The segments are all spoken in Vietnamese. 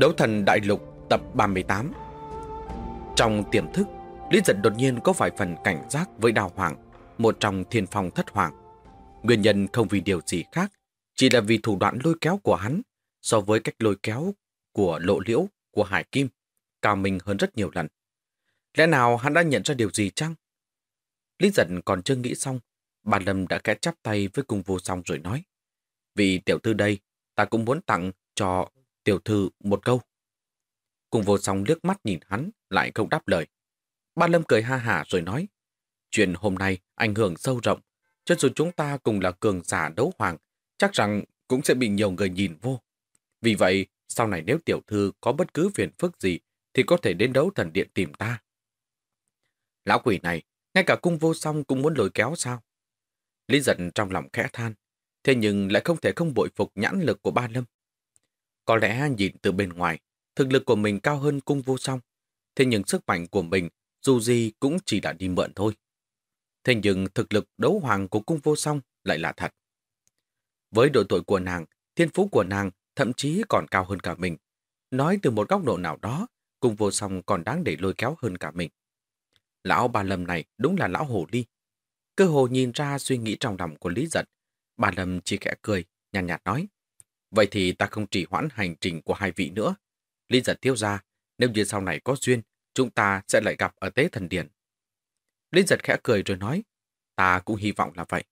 Đấu thần đại lục tập 38 Trong tiềm thức, Lý giật đột nhiên có vài phần cảnh giác với đào hoàng, một trong thiên phong thất hoàng. Nguyên nhân không vì điều gì khác, chỉ là vì thủ đoạn lôi kéo của hắn so với cách lôi kéo của lộ liễu, của hải kim, cao mình hơn rất nhiều lần. Lẽ nào hắn đã nhận ra điều gì chăng? Lý giật còn chưa nghĩ xong, bà Lâm đã kẽ chắp tay với cung vô song rồi nói. Vì tiểu thư đây, ta cũng muốn tặng cho tiểu thư một câu. Cùng vô song liếc mắt nhìn hắn, lại không đáp lời. Ba Lâm cười ha hả rồi nói, chuyện hôm nay ảnh hưởng sâu rộng, cho dù chúng ta cùng là cường giả đấu hoàng, chắc rằng cũng sẽ bị nhiều người nhìn vô. Vì vậy, sau này nếu tiểu thư có bất cứ phiền phức gì, thì có thể đến đấu thần điện tìm ta. Lão quỷ này, ngay cả cung vô song cũng muốn lôi kéo sao? Lý giận trong lòng khẽ than, thế nhưng lại không thể không bội phục nhãn lực của ba lâm. Có lẽ nhìn từ bên ngoài, thực lực của mình cao hơn cung vô song. Thế nhưng sức mạnh của mình dù gì cũng chỉ đã đi mượn thôi. Thế nhưng thực lực đấu hoàng của cung vô song lại là thật. Với độ tuổi của nàng, thiên phú của nàng thậm chí còn cao hơn cả mình. Nói từ một góc độ nào đó, cung vô song còn đáng để lôi kéo hơn cả mình. Lão bà Lâm này đúng là lão hồ ly. Cơ hồ nhìn ra suy nghĩ trong lòng của Lý Giật. Bà Lâm chỉ khẽ cười, nhàn nhạt, nhạt nói. Vậy thì ta không chỉ hoãn hành trình của hai vị nữa. Lý giật thiếu ra, nếu như sau này có duyên, chúng ta sẽ lại gặp ở tế thần điển. Lý giật khẽ cười rồi nói, ta cũng hy vọng là vậy.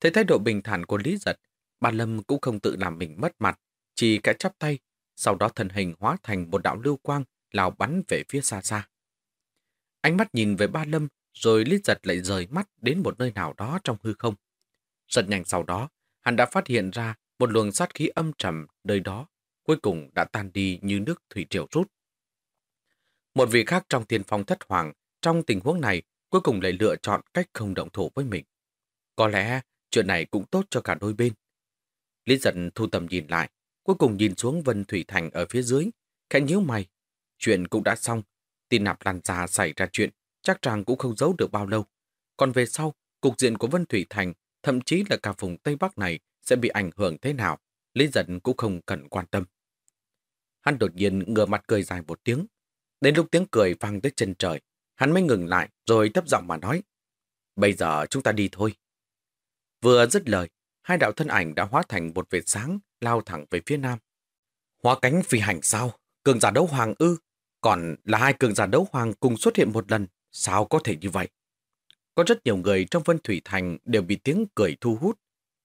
Thấy thái độ bình thản của Lý giật, bà Lâm cũng không tự làm mình mất mặt, chỉ cả chắp tay, sau đó thân hình hóa thành một đạo lưu quang lao bắn về phía xa xa. Ánh mắt nhìn về ba Lâm, rồi Lý giật lại rời mắt đến một nơi nào đó trong hư không. Rất nhanh sau đó, hắn đã phát hiện ra một luồng sát khí âm trầm nơi đó cuối cùng đã tan đi như nước thủy triều rút. Một vị khác trong tiền phong thất hoàng, trong tình huống này, cuối cùng lại lựa chọn cách không động thủ với mình. Có lẽ chuyện này cũng tốt cho cả đôi bên. Lý giận thu tầm nhìn lại, cuối cùng nhìn xuống Vân Thủy Thành ở phía dưới, khẽ nhíu mày. Chuyện cũng đã xong, tin nạp lan ra xảy ra chuyện, chắc rằng cũng không giấu được bao lâu. Còn về sau, cục diện của Vân Thủy Thành, thậm chí là cả vùng Tây Bắc này sẽ bị ảnh hưởng thế nào, Lý giận cũng không cần quan tâm. Hắn đột nhiên ngửa mặt cười dài một tiếng. Đến lúc tiếng cười vang tới chân trời, hắn mới ngừng lại rồi thấp giọng mà nói. Bây giờ chúng ta đi thôi. Vừa dứt lời, hai đạo thân ảnh đã hóa thành một vệt sáng lao thẳng về phía nam. Hóa cánh phi hành sao? Cường giả đấu hoàng ư? Còn là hai cường giả đấu hoàng cùng xuất hiện một lần, sao có thể như vậy? Có rất nhiều người trong Vân Thủy Thành đều bị tiếng cười thu hút.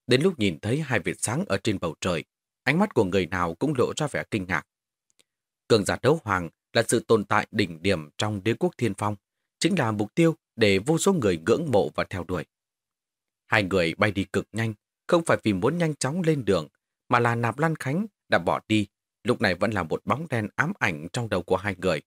Đến lúc nhìn thấy hai vệt sáng ở trên bầu trời, ánh mắt của người nào cũng lộ ra vẻ kinh ngạc. Cường giả đấu hoàng là sự tồn tại đỉnh điểm trong đế quốc thiên phong, chính là mục tiêu để vô số người ngưỡng mộ và theo đuổi. Hai người bay đi cực nhanh, không phải vì muốn nhanh chóng lên đường, mà là Nạp Lan Khánh đã bỏ đi, lúc này vẫn là một bóng đen ám ảnh trong đầu của hai người.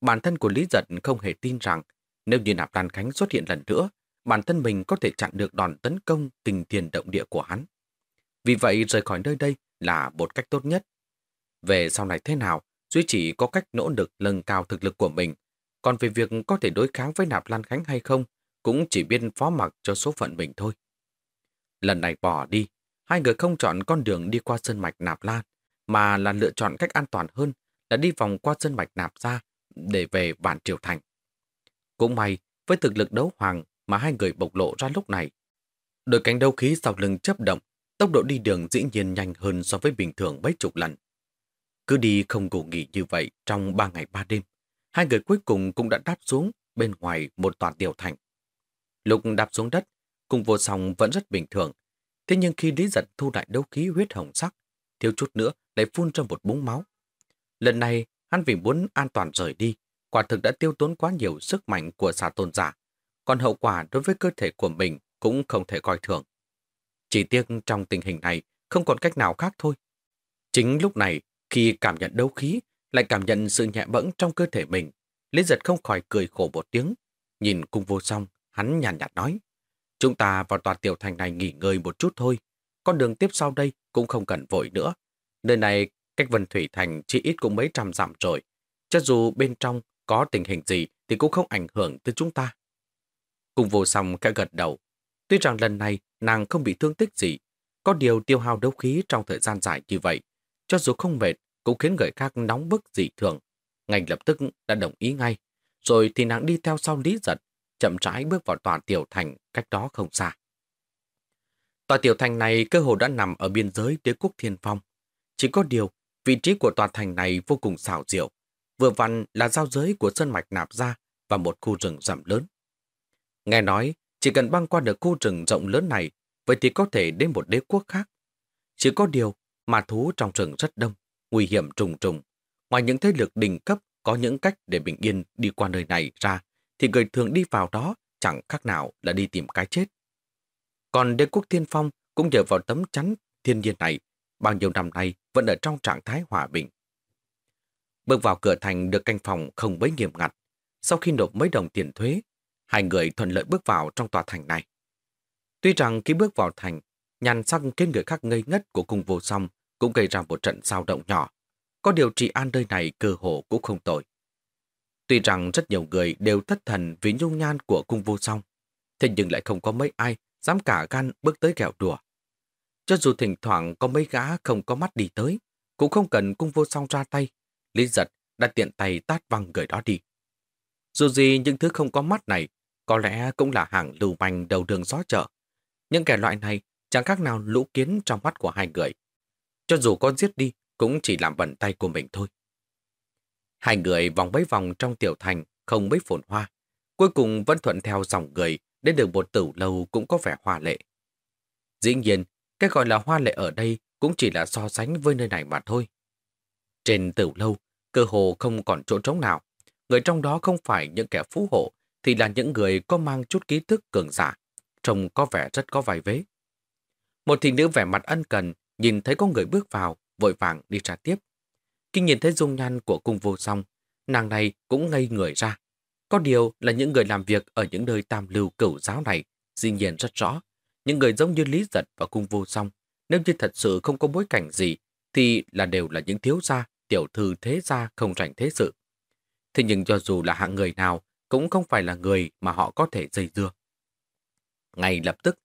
Bản thân của Lý Giật không hề tin rằng nếu như Nạp Lan Khánh xuất hiện lần nữa, bản thân mình có thể chặn được đòn tấn công tình thiền động địa của hắn. Vì vậy rời khỏi nơi đây là một cách tốt nhất. Về sau này thế nào, Duy chỉ có cách nỗ lực nâng cao thực lực của mình. Còn về việc có thể đối kháng với Nạp Lan Khánh hay không, cũng chỉ biết phó mặc cho số phận mình thôi. Lần này bỏ đi, hai người không chọn con đường đi qua sân mạch Nạp Lan, mà là lựa chọn cách an toàn hơn là đi vòng qua sân mạch Nạp ra để về bản triều thành. Cũng may, với thực lực đấu hoàng mà hai người bộc lộ ra lúc này, đôi cánh đấu khí sau lưng chấp động, tốc độ đi đường dĩ nhiên nhanh hơn so với bình thường mấy chục lần. Cứ đi không ngủ nghỉ như vậy trong ba ngày ba đêm, hai người cuối cùng cũng đã đáp xuống bên ngoài một tòa tiểu thành. Lúc đáp xuống đất, cùng vô song vẫn rất bình thường. Thế nhưng khi Lý Giật thu lại đấu khí huyết hồng sắc, thiếu chút nữa lại phun ra một búng máu. Lần này, hắn vì muốn an toàn rời đi, quả thực đã tiêu tốn quá nhiều sức mạnh của xà tôn giả. Còn hậu quả đối với cơ thể của mình cũng không thể coi thường. Chỉ tiếc trong tình hình này không còn cách nào khác thôi. Chính lúc này, khi cảm nhận đấu khí, lại cảm nhận sự nhẹ bẫng trong cơ thể mình, Lý giật không khỏi cười khổ một tiếng. Nhìn cung vô song, hắn nhàn nhạt, nhạt nói. Chúng ta vào tòa tiểu thành này nghỉ ngơi một chút thôi. Con đường tiếp sau đây cũng không cần vội nữa. Nơi này cách Vân Thủy Thành chỉ ít cũng mấy trăm dặm rồi. Cho dù bên trong có tình hình gì thì cũng không ảnh hưởng tới chúng ta. Cùng vô song khẽ gật đầu. Tuy rằng lần này nàng không bị thương tích gì, có điều tiêu hao đấu khí trong thời gian dài như vậy, cho dù không mệt, cũng khiến người khác nóng bức dị thường. Ngành lập tức đã đồng ý ngay, rồi thì nàng đi theo sau Lý Giật, chậm rãi bước vào tòa tiểu thành cách đó không xa. Tòa tiểu thành này cơ hồ đã nằm ở biên giới đế quốc thiên phong. Chỉ có điều, vị trí của tòa thành này vô cùng xảo diệu. Vừa vặn là giao giới của sơn mạch nạp ra và một khu rừng rậm lớn. Nghe nói, chỉ cần băng qua được khu rừng rộng lớn này, vậy thì có thể đến một đế quốc khác. Chỉ có điều, mà thú trong rừng rất đông, nguy hiểm trùng trùng. Ngoài những thế lực đỉnh cấp có những cách để bình yên đi qua nơi này ra, thì người thường đi vào đó chẳng khác nào là đi tìm cái chết. Còn đế quốc thiên phong cũng nhờ vào tấm chắn thiên nhiên này, bao nhiêu năm nay vẫn ở trong trạng thái hòa bình. Bước vào cửa thành được canh phòng không mấy nghiêm ngặt. Sau khi nộp mấy đồng tiền thuế, hai người thuận lợi bước vào trong tòa thành này. Tuy rằng khi bước vào thành, nhàn sắc khiến người khác ngây ngất của cung vô song cũng gây ra một trận sao động nhỏ. Có điều trị an nơi này cơ hồ cũng không tồi. Tuy rằng rất nhiều người đều thất thần vì nhung nhan của cung vô song, thế nhưng lại không có mấy ai dám cả gan bước tới kẹo đùa. Cho dù thỉnh thoảng có mấy gã không có mắt đi tới, cũng không cần cung vô song ra tay. Lý giật đã tiện tay tát văng người đó đi. Dù gì những thứ không có mắt này có lẽ cũng là hàng lưu manh đầu đường gió chợ. Những kẻ loại này chẳng khác nào lũ kiến trong mắt của hai người. Cho dù có giết đi, cũng chỉ làm bẩn tay của mình thôi. Hai người vòng mấy vòng trong tiểu thành, không mấy phồn hoa. Cuối cùng vẫn thuận theo dòng người, đến được một tử lâu cũng có vẻ hoa lệ. Dĩ nhiên, cái gọi là hoa lệ ở đây cũng chỉ là so sánh với nơi này mà thôi. Trên tử lâu, cơ hồ không còn chỗ trống nào. Người trong đó không phải những kẻ phú hộ, thì là những người có mang chút ký thức cường giả, trông có vẻ rất có vài vế. Một thị nữ vẻ mặt ân cần, nhìn thấy có người bước vào, vội vàng đi ra tiếp. Khi nhìn thấy dung nhan của cung vô song, nàng này cũng ngây người ra. Có điều là những người làm việc ở những nơi tam lưu cửu giáo này, dĩ nhiên rất rõ. Những người giống như Lý Giật và cung vô song, nếu như thật sự không có bối cảnh gì, thì là đều là những thiếu gia, tiểu thư thế gia không rảnh thế sự. Thế nhưng cho dù là hạng người nào, cũng không phải là người mà họ có thể dây dưa. Ngay lập tức,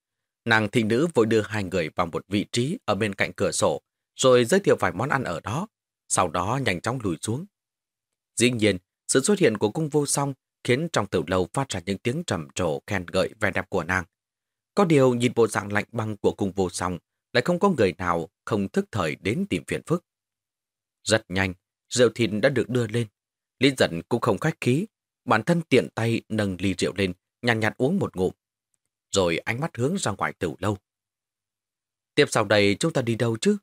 nàng thị nữ vội đưa hai người vào một vị trí ở bên cạnh cửa sổ, rồi giới thiệu vài món ăn ở đó, sau đó nhanh chóng lùi xuống. Dĩ nhiên, sự xuất hiện của cung vô song khiến trong tiểu lâu phát ra những tiếng trầm trồ khen gợi vẻ đẹp của nàng. Có điều nhìn bộ dạng lạnh băng của cung vô song, lại không có người nào không thức thời đến tìm phiền phức. Rất nhanh, rượu thịt đã được đưa lên. Lý giận cũng không khách khí, bản thân tiện tay nâng ly rượu lên, nhàn nhạt, nhạt uống một ngụm. Rồi ánh mắt hướng ra ngoài tiểu lâu. Tiếp sau đây chúng ta đi đâu chứ?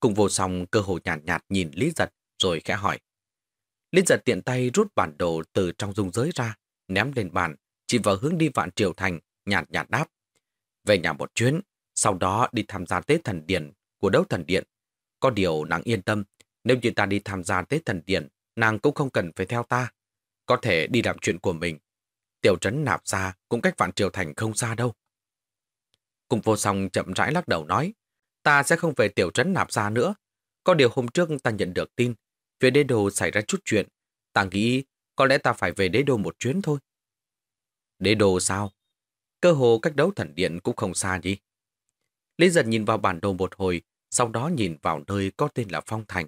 Cùng vô song cơ hội nhàn nhạt, nhạt nhìn Lý giật rồi khẽ hỏi. Lý giật tiện tay rút bản đồ từ trong dung giới ra, ném lên bàn, chỉ vào hướng đi vạn triều thành, nhạt nhạt đáp. Về nhà một chuyến, sau đó đi tham gia Tết Thần Điện của đấu thần điện. Có điều nàng yên tâm, nếu như ta đi tham gia Tết Thần Điện, nàng cũng không cần phải theo ta. Có thể đi làm chuyện của mình. Tiểu trấn nạp ra cũng cách vạn triều thành không xa đâu. Cùng vô song chậm rãi lắc đầu nói, ta sẽ không về tiểu trấn nạp ra nữa. Có điều hôm trước ta nhận được tin, về đế đồ xảy ra chút chuyện. Ta nghĩ có lẽ ta phải về đế đô một chuyến thôi. Đế đô sao? Cơ hồ cách đấu thần điện cũng không xa gì. Lý giật nhìn vào bản đồ một hồi, sau đó nhìn vào nơi có tên là Phong Thành.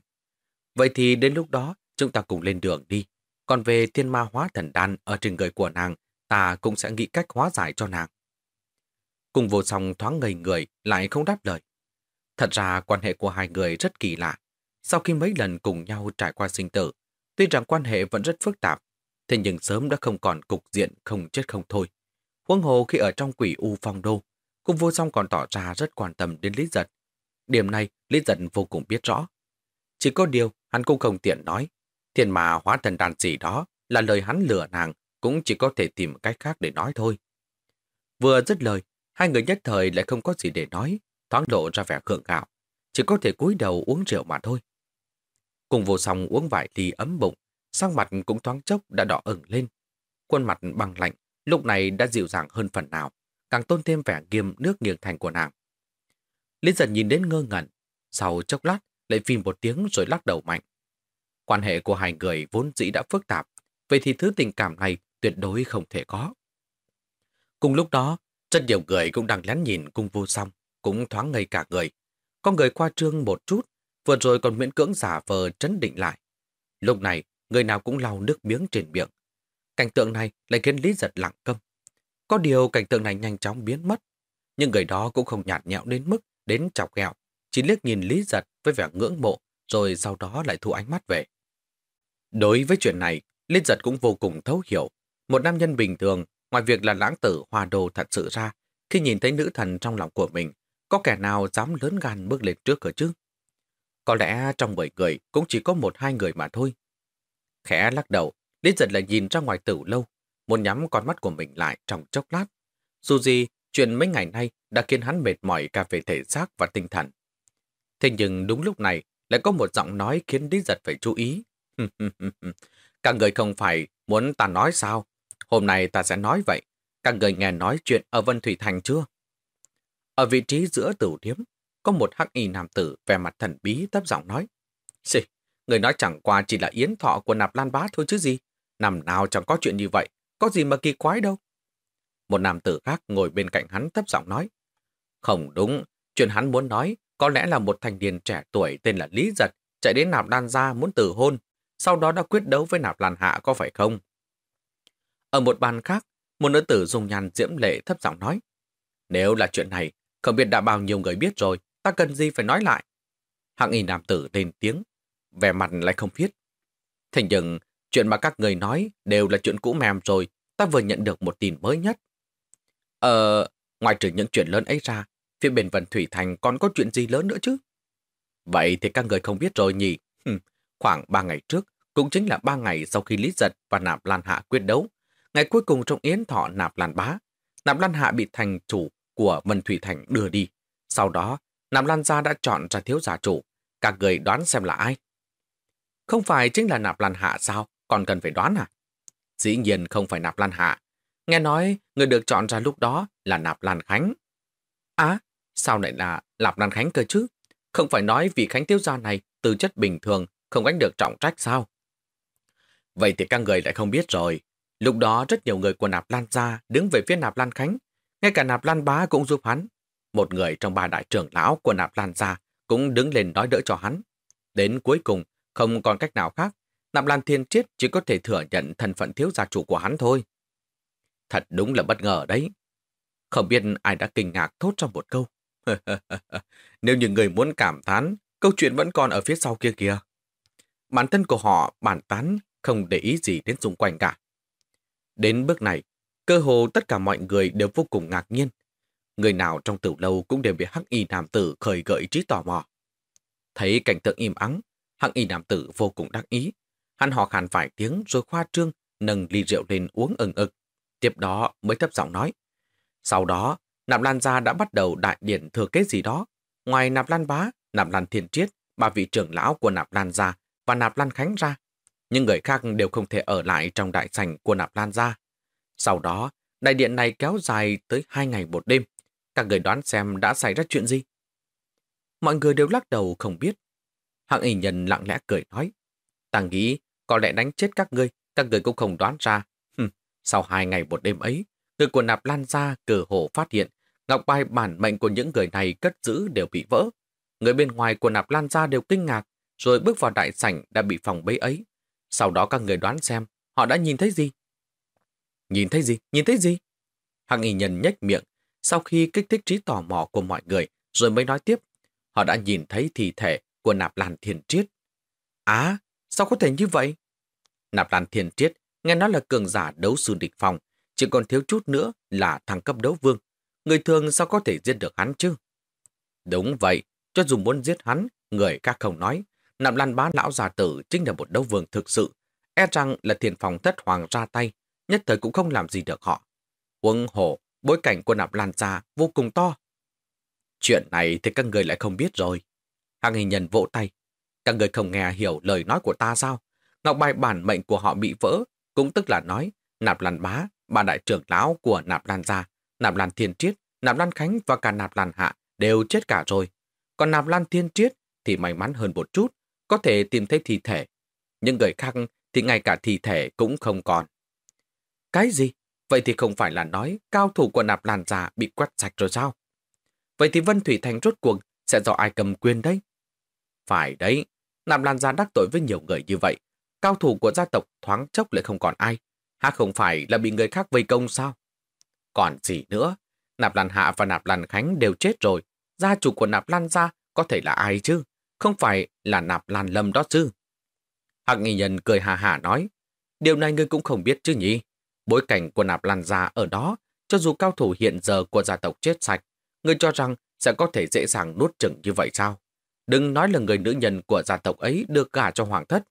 Vậy thì đến lúc đó, chúng ta cùng lên đường đi. Còn về thiên ma hóa thần đan ở trên người của nàng, ta cũng sẽ nghĩ cách hóa giải cho nàng. Cùng vô song thoáng ngây người, lại không đáp lời. Thật ra quan hệ của hai người rất kỳ lạ. Sau khi mấy lần cùng nhau trải qua sinh tử, tuy rằng quan hệ vẫn rất phức tạp, thế nhưng sớm đã không còn cục diện không chết không thôi. Huống hồ khi ở trong quỷ u phong đô, cung vô song còn tỏ ra rất quan tâm đến Lý Giật. Điểm này Lý Giật vô cùng biết rõ. Chỉ có điều hắn cũng không tiện nói. Thiên mà hóa thần đàn gì đó là lời hắn lừa nàng, cũng chỉ có thể tìm cách khác để nói thôi. Vừa dứt lời, hai người nhất thời lại không có gì để nói, thoáng lộ ra vẻ khượng gạo. Chỉ có thể cúi đầu uống rượu mà thôi. Cùng vô song uống vài ly ấm bụng, sang mặt cũng thoáng chốc đã đỏ ửng lên. Khuôn mặt bằng lạnh, lúc này đã dịu dàng hơn phần nào, càng tôn thêm vẻ nghiêm nước nghiêng thành của nàng. Lý giật nhìn đến ngơ ngẩn, sau chốc lát lại phim một tiếng rồi lắc đầu mạnh. Quan hệ của hai người vốn dĩ đã phức tạp, vậy thì thứ tình cảm này tuyệt đối không thể có. Cùng lúc đó, rất nhiều người cũng đang lén nhìn cung vô song, cũng thoáng ngây cả người. Có người qua trương một chút, vừa rồi còn miễn cưỡng giả vờ trấn định lại. Lúc này, người nào cũng lau nước miếng trên miệng. Cảnh tượng này lại khiến Lý giật lặng câm. Có điều cảnh tượng này nhanh chóng biến mất. Nhưng người đó cũng không nhạt nhẽo đến mức đến chọc ghẹo, chỉ liếc nhìn Lý giật với vẻ ngưỡng mộ, rồi sau đó lại thu ánh mắt về. Đối với chuyện này, liên giật cũng vô cùng thấu hiểu. Một nam nhân bình thường, ngoài việc là lãng tử hòa đồ thật sự ra, khi nhìn thấy nữ thần trong lòng của mình, có kẻ nào dám lớn gan bước lên trước cửa chứ? Có lẽ trong bảy người cũng chỉ có một hai người mà thôi. Khẽ lắc đầu, liên giật lại nhìn ra ngoài tử lâu, muốn nhắm con mắt của mình lại trong chốc lát. Dù gì, chuyện mấy ngày nay đã khiến hắn mệt mỏi cả về thể xác và tinh thần. Thế nhưng đúng lúc này, lại có một giọng nói khiến Lý giật phải chú ý. Các người không phải muốn ta nói sao? Hôm nay ta sẽ nói vậy. Các người nghe nói chuyện ở Vân Thủy Thành chưa? Ở vị trí giữa tử điếm, có một hắc y nam tử vẻ mặt thần bí thấp giọng nói. Xì, người nói chẳng qua chỉ là yến thọ của nạp lan bá thôi chứ gì. Nằm nào chẳng có chuyện như vậy, có gì mà kỳ quái đâu. Một nam tử khác ngồi bên cạnh hắn thấp giọng nói. Không đúng, chuyện hắn muốn nói có lẽ là một thành niên trẻ tuổi tên là Lý Giật chạy đến nạp lan ra muốn tử hôn, sau đó đã quyết đấu với nạp lan hạ có phải không? Ở một bàn khác, một nữ tử dùng nhàn diễm lệ thấp giọng nói. Nếu là chuyện này, không biết đã bao nhiêu người biết rồi, ta cần gì phải nói lại. Hạng y nam tử lên tiếng, vẻ mặt lại không biết. Thế nhưng, chuyện mà các người nói đều là chuyện cũ mềm rồi, ta vừa nhận được một tin mới nhất. Ờ, ngoài trừ những chuyện lớn ấy ra, phía bên Vân Thủy Thành còn có chuyện gì lớn nữa chứ? Vậy thì các người không biết rồi nhỉ? Khoảng ba ngày trước, cũng chính là ba ngày sau khi Lý Giật và Nạp Lan Hạ quyết đấu, ngày cuối cùng trong yến thọ Nạp Lan Bá, Nạp Lan Hạ bị thành chủ của Vân Thủy Thành đưa đi. Sau đó, Nạp Lan Gia đã chọn ra thiếu giả chủ. Các người đoán xem là ai? Không phải chính là Nạp Lan Hạ sao? Còn cần phải đoán à? Dĩ nhiên không phải Nạp Lan Hạ. Nghe nói người được chọn ra lúc đó là Nạp Lan Khánh. Á, sao lại là Nạp Lan Khánh cơ chứ? Không phải nói vì Khánh thiếu gia này từ chất bình thường không gánh được trọng trách sao? Vậy thì các người lại không biết rồi. Lúc đó rất nhiều người của Nạp Lan Gia đứng về phía Nạp Lan Khánh. Ngay cả Nạp Lan Bá cũng giúp hắn. Một người trong ba đại trưởng lão của Nạp Lan Gia cũng đứng lên nói đỡ cho hắn. Đến cuối cùng, không còn cách nào khác, Nạp Lan Thiên Triết chỉ có thể thừa nhận thân phận thiếu gia chủ của hắn thôi. Thật đúng là bất ngờ đấy. Không biết ai đã kinh ngạc thốt trong một câu. Nếu như người muốn cảm thán, câu chuyện vẫn còn ở phía sau kia kìa. Bản thân của họ bản tán không để ý gì đến xung quanh cả. Đến bước này, cơ hồ tất cả mọi người đều vô cùng ngạc nhiên. Người nào trong tử lâu cũng đều bị hắc y nam tử khởi gợi trí tò mò. Thấy cảnh tượng im ắng, hắc y nam tử vô cùng đắc ý. Hắn họ khàn vài tiếng rồi khoa trương, nâng ly rượu lên uống ừng ực. Tiếp đó mới thấp giọng nói. Sau đó, Nạp Lan Gia đã bắt đầu đại điển thừa kế gì đó. Ngoài Nạp Lan Bá, Nạp Lan Thiên Triết, ba vị trưởng lão của Nạp Lan Gia và Nạp Lan Khánh ra, nhưng người khác đều không thể ở lại trong đại sảnh của Nạp Lan Gia. Sau đó, đại điện này kéo dài tới hai ngày một đêm. Các người đoán xem đã xảy ra chuyện gì? Mọi người đều lắc đầu không biết. Hạng y nhân lặng lẽ cười nói. Ta nghĩ có lẽ đánh chết các ngươi, các người cũng không đoán ra. Hừm, sau hai ngày một đêm ấy, người của nạp lan ra cờ hổ phát hiện ngọc bài bản mệnh của những người này cất giữ đều bị vỡ. Người bên ngoài của nạp lan ra đều kinh ngạc, rồi bước vào đại sảnh đã bị phòng bấy ấy. Sau đó các người đoán xem họ đã nhìn thấy gì? Nhìn thấy gì? Nhìn thấy gì? Hạng y nhân nhếch miệng sau khi kích thích trí tò mò của mọi người rồi mới nói tiếp. Họ đã nhìn thấy thi thể của nạp lan thiền triết. Á, sao có thể như vậy? Nạp lan thiền triết nghe nói là cường giả đấu sư địch phòng, chỉ còn thiếu chút nữa là thăng cấp đấu vương. Người thường sao có thể giết được hắn chứ? Đúng vậy, cho dù muốn giết hắn, người các không nói, Nạp Lan Bá lão già tử chính là một đấu vương thực sự, e rằng là thiền phòng thất hoàng ra tay, nhất thời cũng không làm gì được họ. Quân hổ, bối cảnh của nạp lan gia vô cùng to. Chuyện này thì các người lại không biết rồi. Hàng hình nhân vỗ tay. Các người không nghe hiểu lời nói của ta sao? Ngọc bài bản mệnh của họ bị vỡ, cũng tức là nói nạp lan bá, bà đại trưởng lão của nạp lan gia, nạp lan thiên triết, nạp lan khánh và cả nạp lan hạ đều chết cả rồi. Còn nạp lan thiên triết thì may mắn hơn một chút, có thể tìm thấy thi thể. Nhưng người khác thì ngay cả thi thể cũng không còn. Cái gì? Vậy thì không phải là nói cao thủ của nạp lan già bị quét sạch rồi sao? Vậy thì Vân Thủy Thành rốt cuộc sẽ do ai cầm quyền đấy? Phải đấy, nạp lan già đắc tội với nhiều người như vậy. Cao thủ của gia tộc thoáng chốc lại không còn ai. Há không phải là bị người khác vây công sao? Còn gì nữa? Nạp Lan Hạ và Nạp Lan Khánh đều chết rồi. Gia chủ của Nạp Lan gia có thể là ai chứ? Không phải là Nạp Lan Lâm đó chứ? Hạc nghi Nhân cười hà hà nói, điều này ngươi cũng không biết chứ nhỉ? Bối cảnh của nạp lan gia ở đó, cho dù cao thủ hiện giờ của gia tộc chết sạch, ngươi cho rằng sẽ có thể dễ dàng nuốt chừng như vậy sao? Đừng nói là người nữ nhân của gia tộc ấy được gả cho hoàng thất.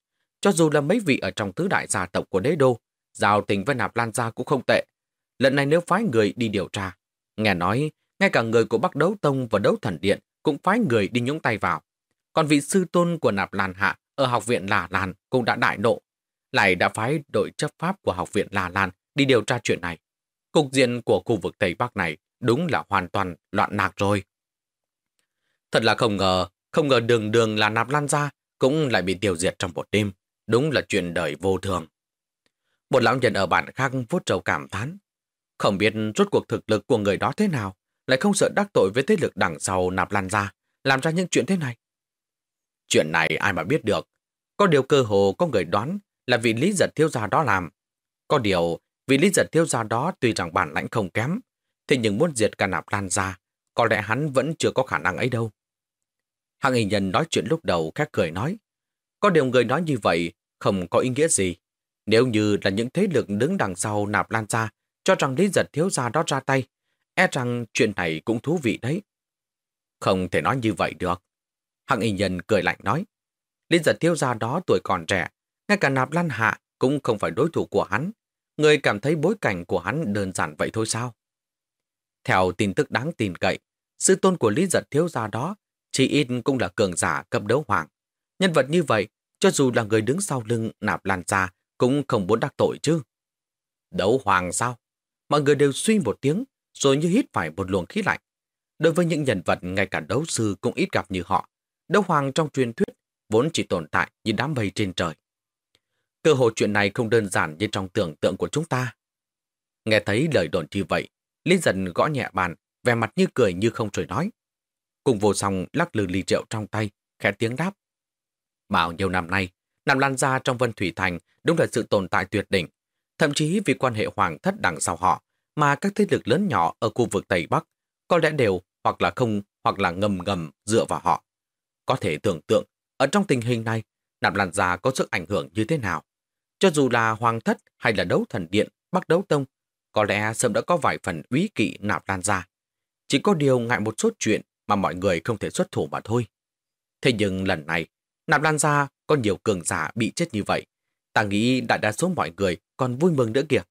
Cho dù là mấy vị ở trong tứ đại gia tộc của đế đô, giao tình với nạp lan gia cũng không tệ. Lần này nếu phái người đi điều tra, nghe nói ngay cả người của Bắc Đấu Tông và Đấu Thần Điện cũng phái người đi nhúng tay vào. Còn vị sư tôn của nạp lan hạ ở học viện là Lan cũng đã đại nộ, lại đã phái đội chấp pháp của học viện là Lan đi điều tra chuyện này. Cục diện của khu vực Tây Bắc này đúng là hoàn toàn loạn nạc rồi. Thật là không ngờ, không ngờ đường đường là nạp lan ra cũng lại bị tiêu diệt trong một đêm. Đúng là chuyện đời vô thường. Một lão nhân ở bản khác vuốt trầu cảm thán. Không biết rốt cuộc thực lực của người đó thế nào, lại không sợ đắc tội với thế lực đằng sau nạp lan ra, làm ra những chuyện thế này. Chuyện này ai mà biết được. Có điều cơ hồ có người đoán là vị lý giật thiếu gia đó làm. Có điều, vị lý giật thiếu gia đó tuy rằng bản lãnh không kém, thế nhưng muốn diệt cả nạp lan ra, có lẽ hắn vẫn chưa có khả năng ấy đâu. Hạng hình nhân nói chuyện lúc đầu khác cười nói, có điều người nói như vậy không có ý nghĩa gì. Nếu như là những thế lực đứng đằng sau nạp lan ra, cho rằng lý giật thiếu gia đó ra tay, e rằng chuyện này cũng thú vị đấy. Không thể nói như vậy được. Hạng y nhân cười lạnh nói. Lý giật thiếu gia đó tuổi còn trẻ, ngay cả nạp lan hạ cũng không phải đối thủ của hắn. Người cảm thấy bối cảnh của hắn đơn giản vậy thôi sao? Theo tin tức đáng tin cậy, sư tôn của Lý giật thiếu gia đó chỉ ít cũng là cường giả cấp đấu hoàng. Nhân vật như vậy, cho dù là người đứng sau lưng nạp lan ra, cũng không muốn đắc tội chứ. Đấu hoàng sao? Mọi người đều suy một tiếng, rồi như hít phải một luồng khí lạnh. Đối với những nhân vật ngay cả đấu sư cũng ít gặp như họ, Đấu hoàng trong truyền thuyết vốn chỉ tồn tại như đám mây trên trời. Cơ hội chuyện này không đơn giản như trong tưởng tượng của chúng ta. Nghe thấy lời đồn như vậy, liên dần gõ nhẹ bàn, vẻ mặt như cười như không trời nói. Cùng vô song lắc lư ly rượu trong tay, khẽ tiếng đáp. Bao nhiêu năm nay, nằm lan ra trong Vân Thủy Thành đúng là sự tồn tại tuyệt đỉnh. Thậm chí vì quan hệ hoàng thất đằng sau họ, mà các thế lực lớn nhỏ ở khu vực Tây Bắc có lẽ đều hoặc là không hoặc là ngầm ngầm dựa vào họ. Có thể tưởng tượng, ở trong tình hình này, nạp lan gia có sức ảnh hưởng như thế nào. Cho dù là hoàng thất hay là đấu thần điện, bắc đấu tông, có lẽ sớm đã có vài phần úy kỵ nạp lan gia Chỉ có điều ngại một số chuyện mà mọi người không thể xuất thủ mà thôi. Thế nhưng lần này, nạp lan gia có nhiều cường giả bị chết như vậy. Ta nghĩ đại đa số mọi người còn vui mừng nữa kìa.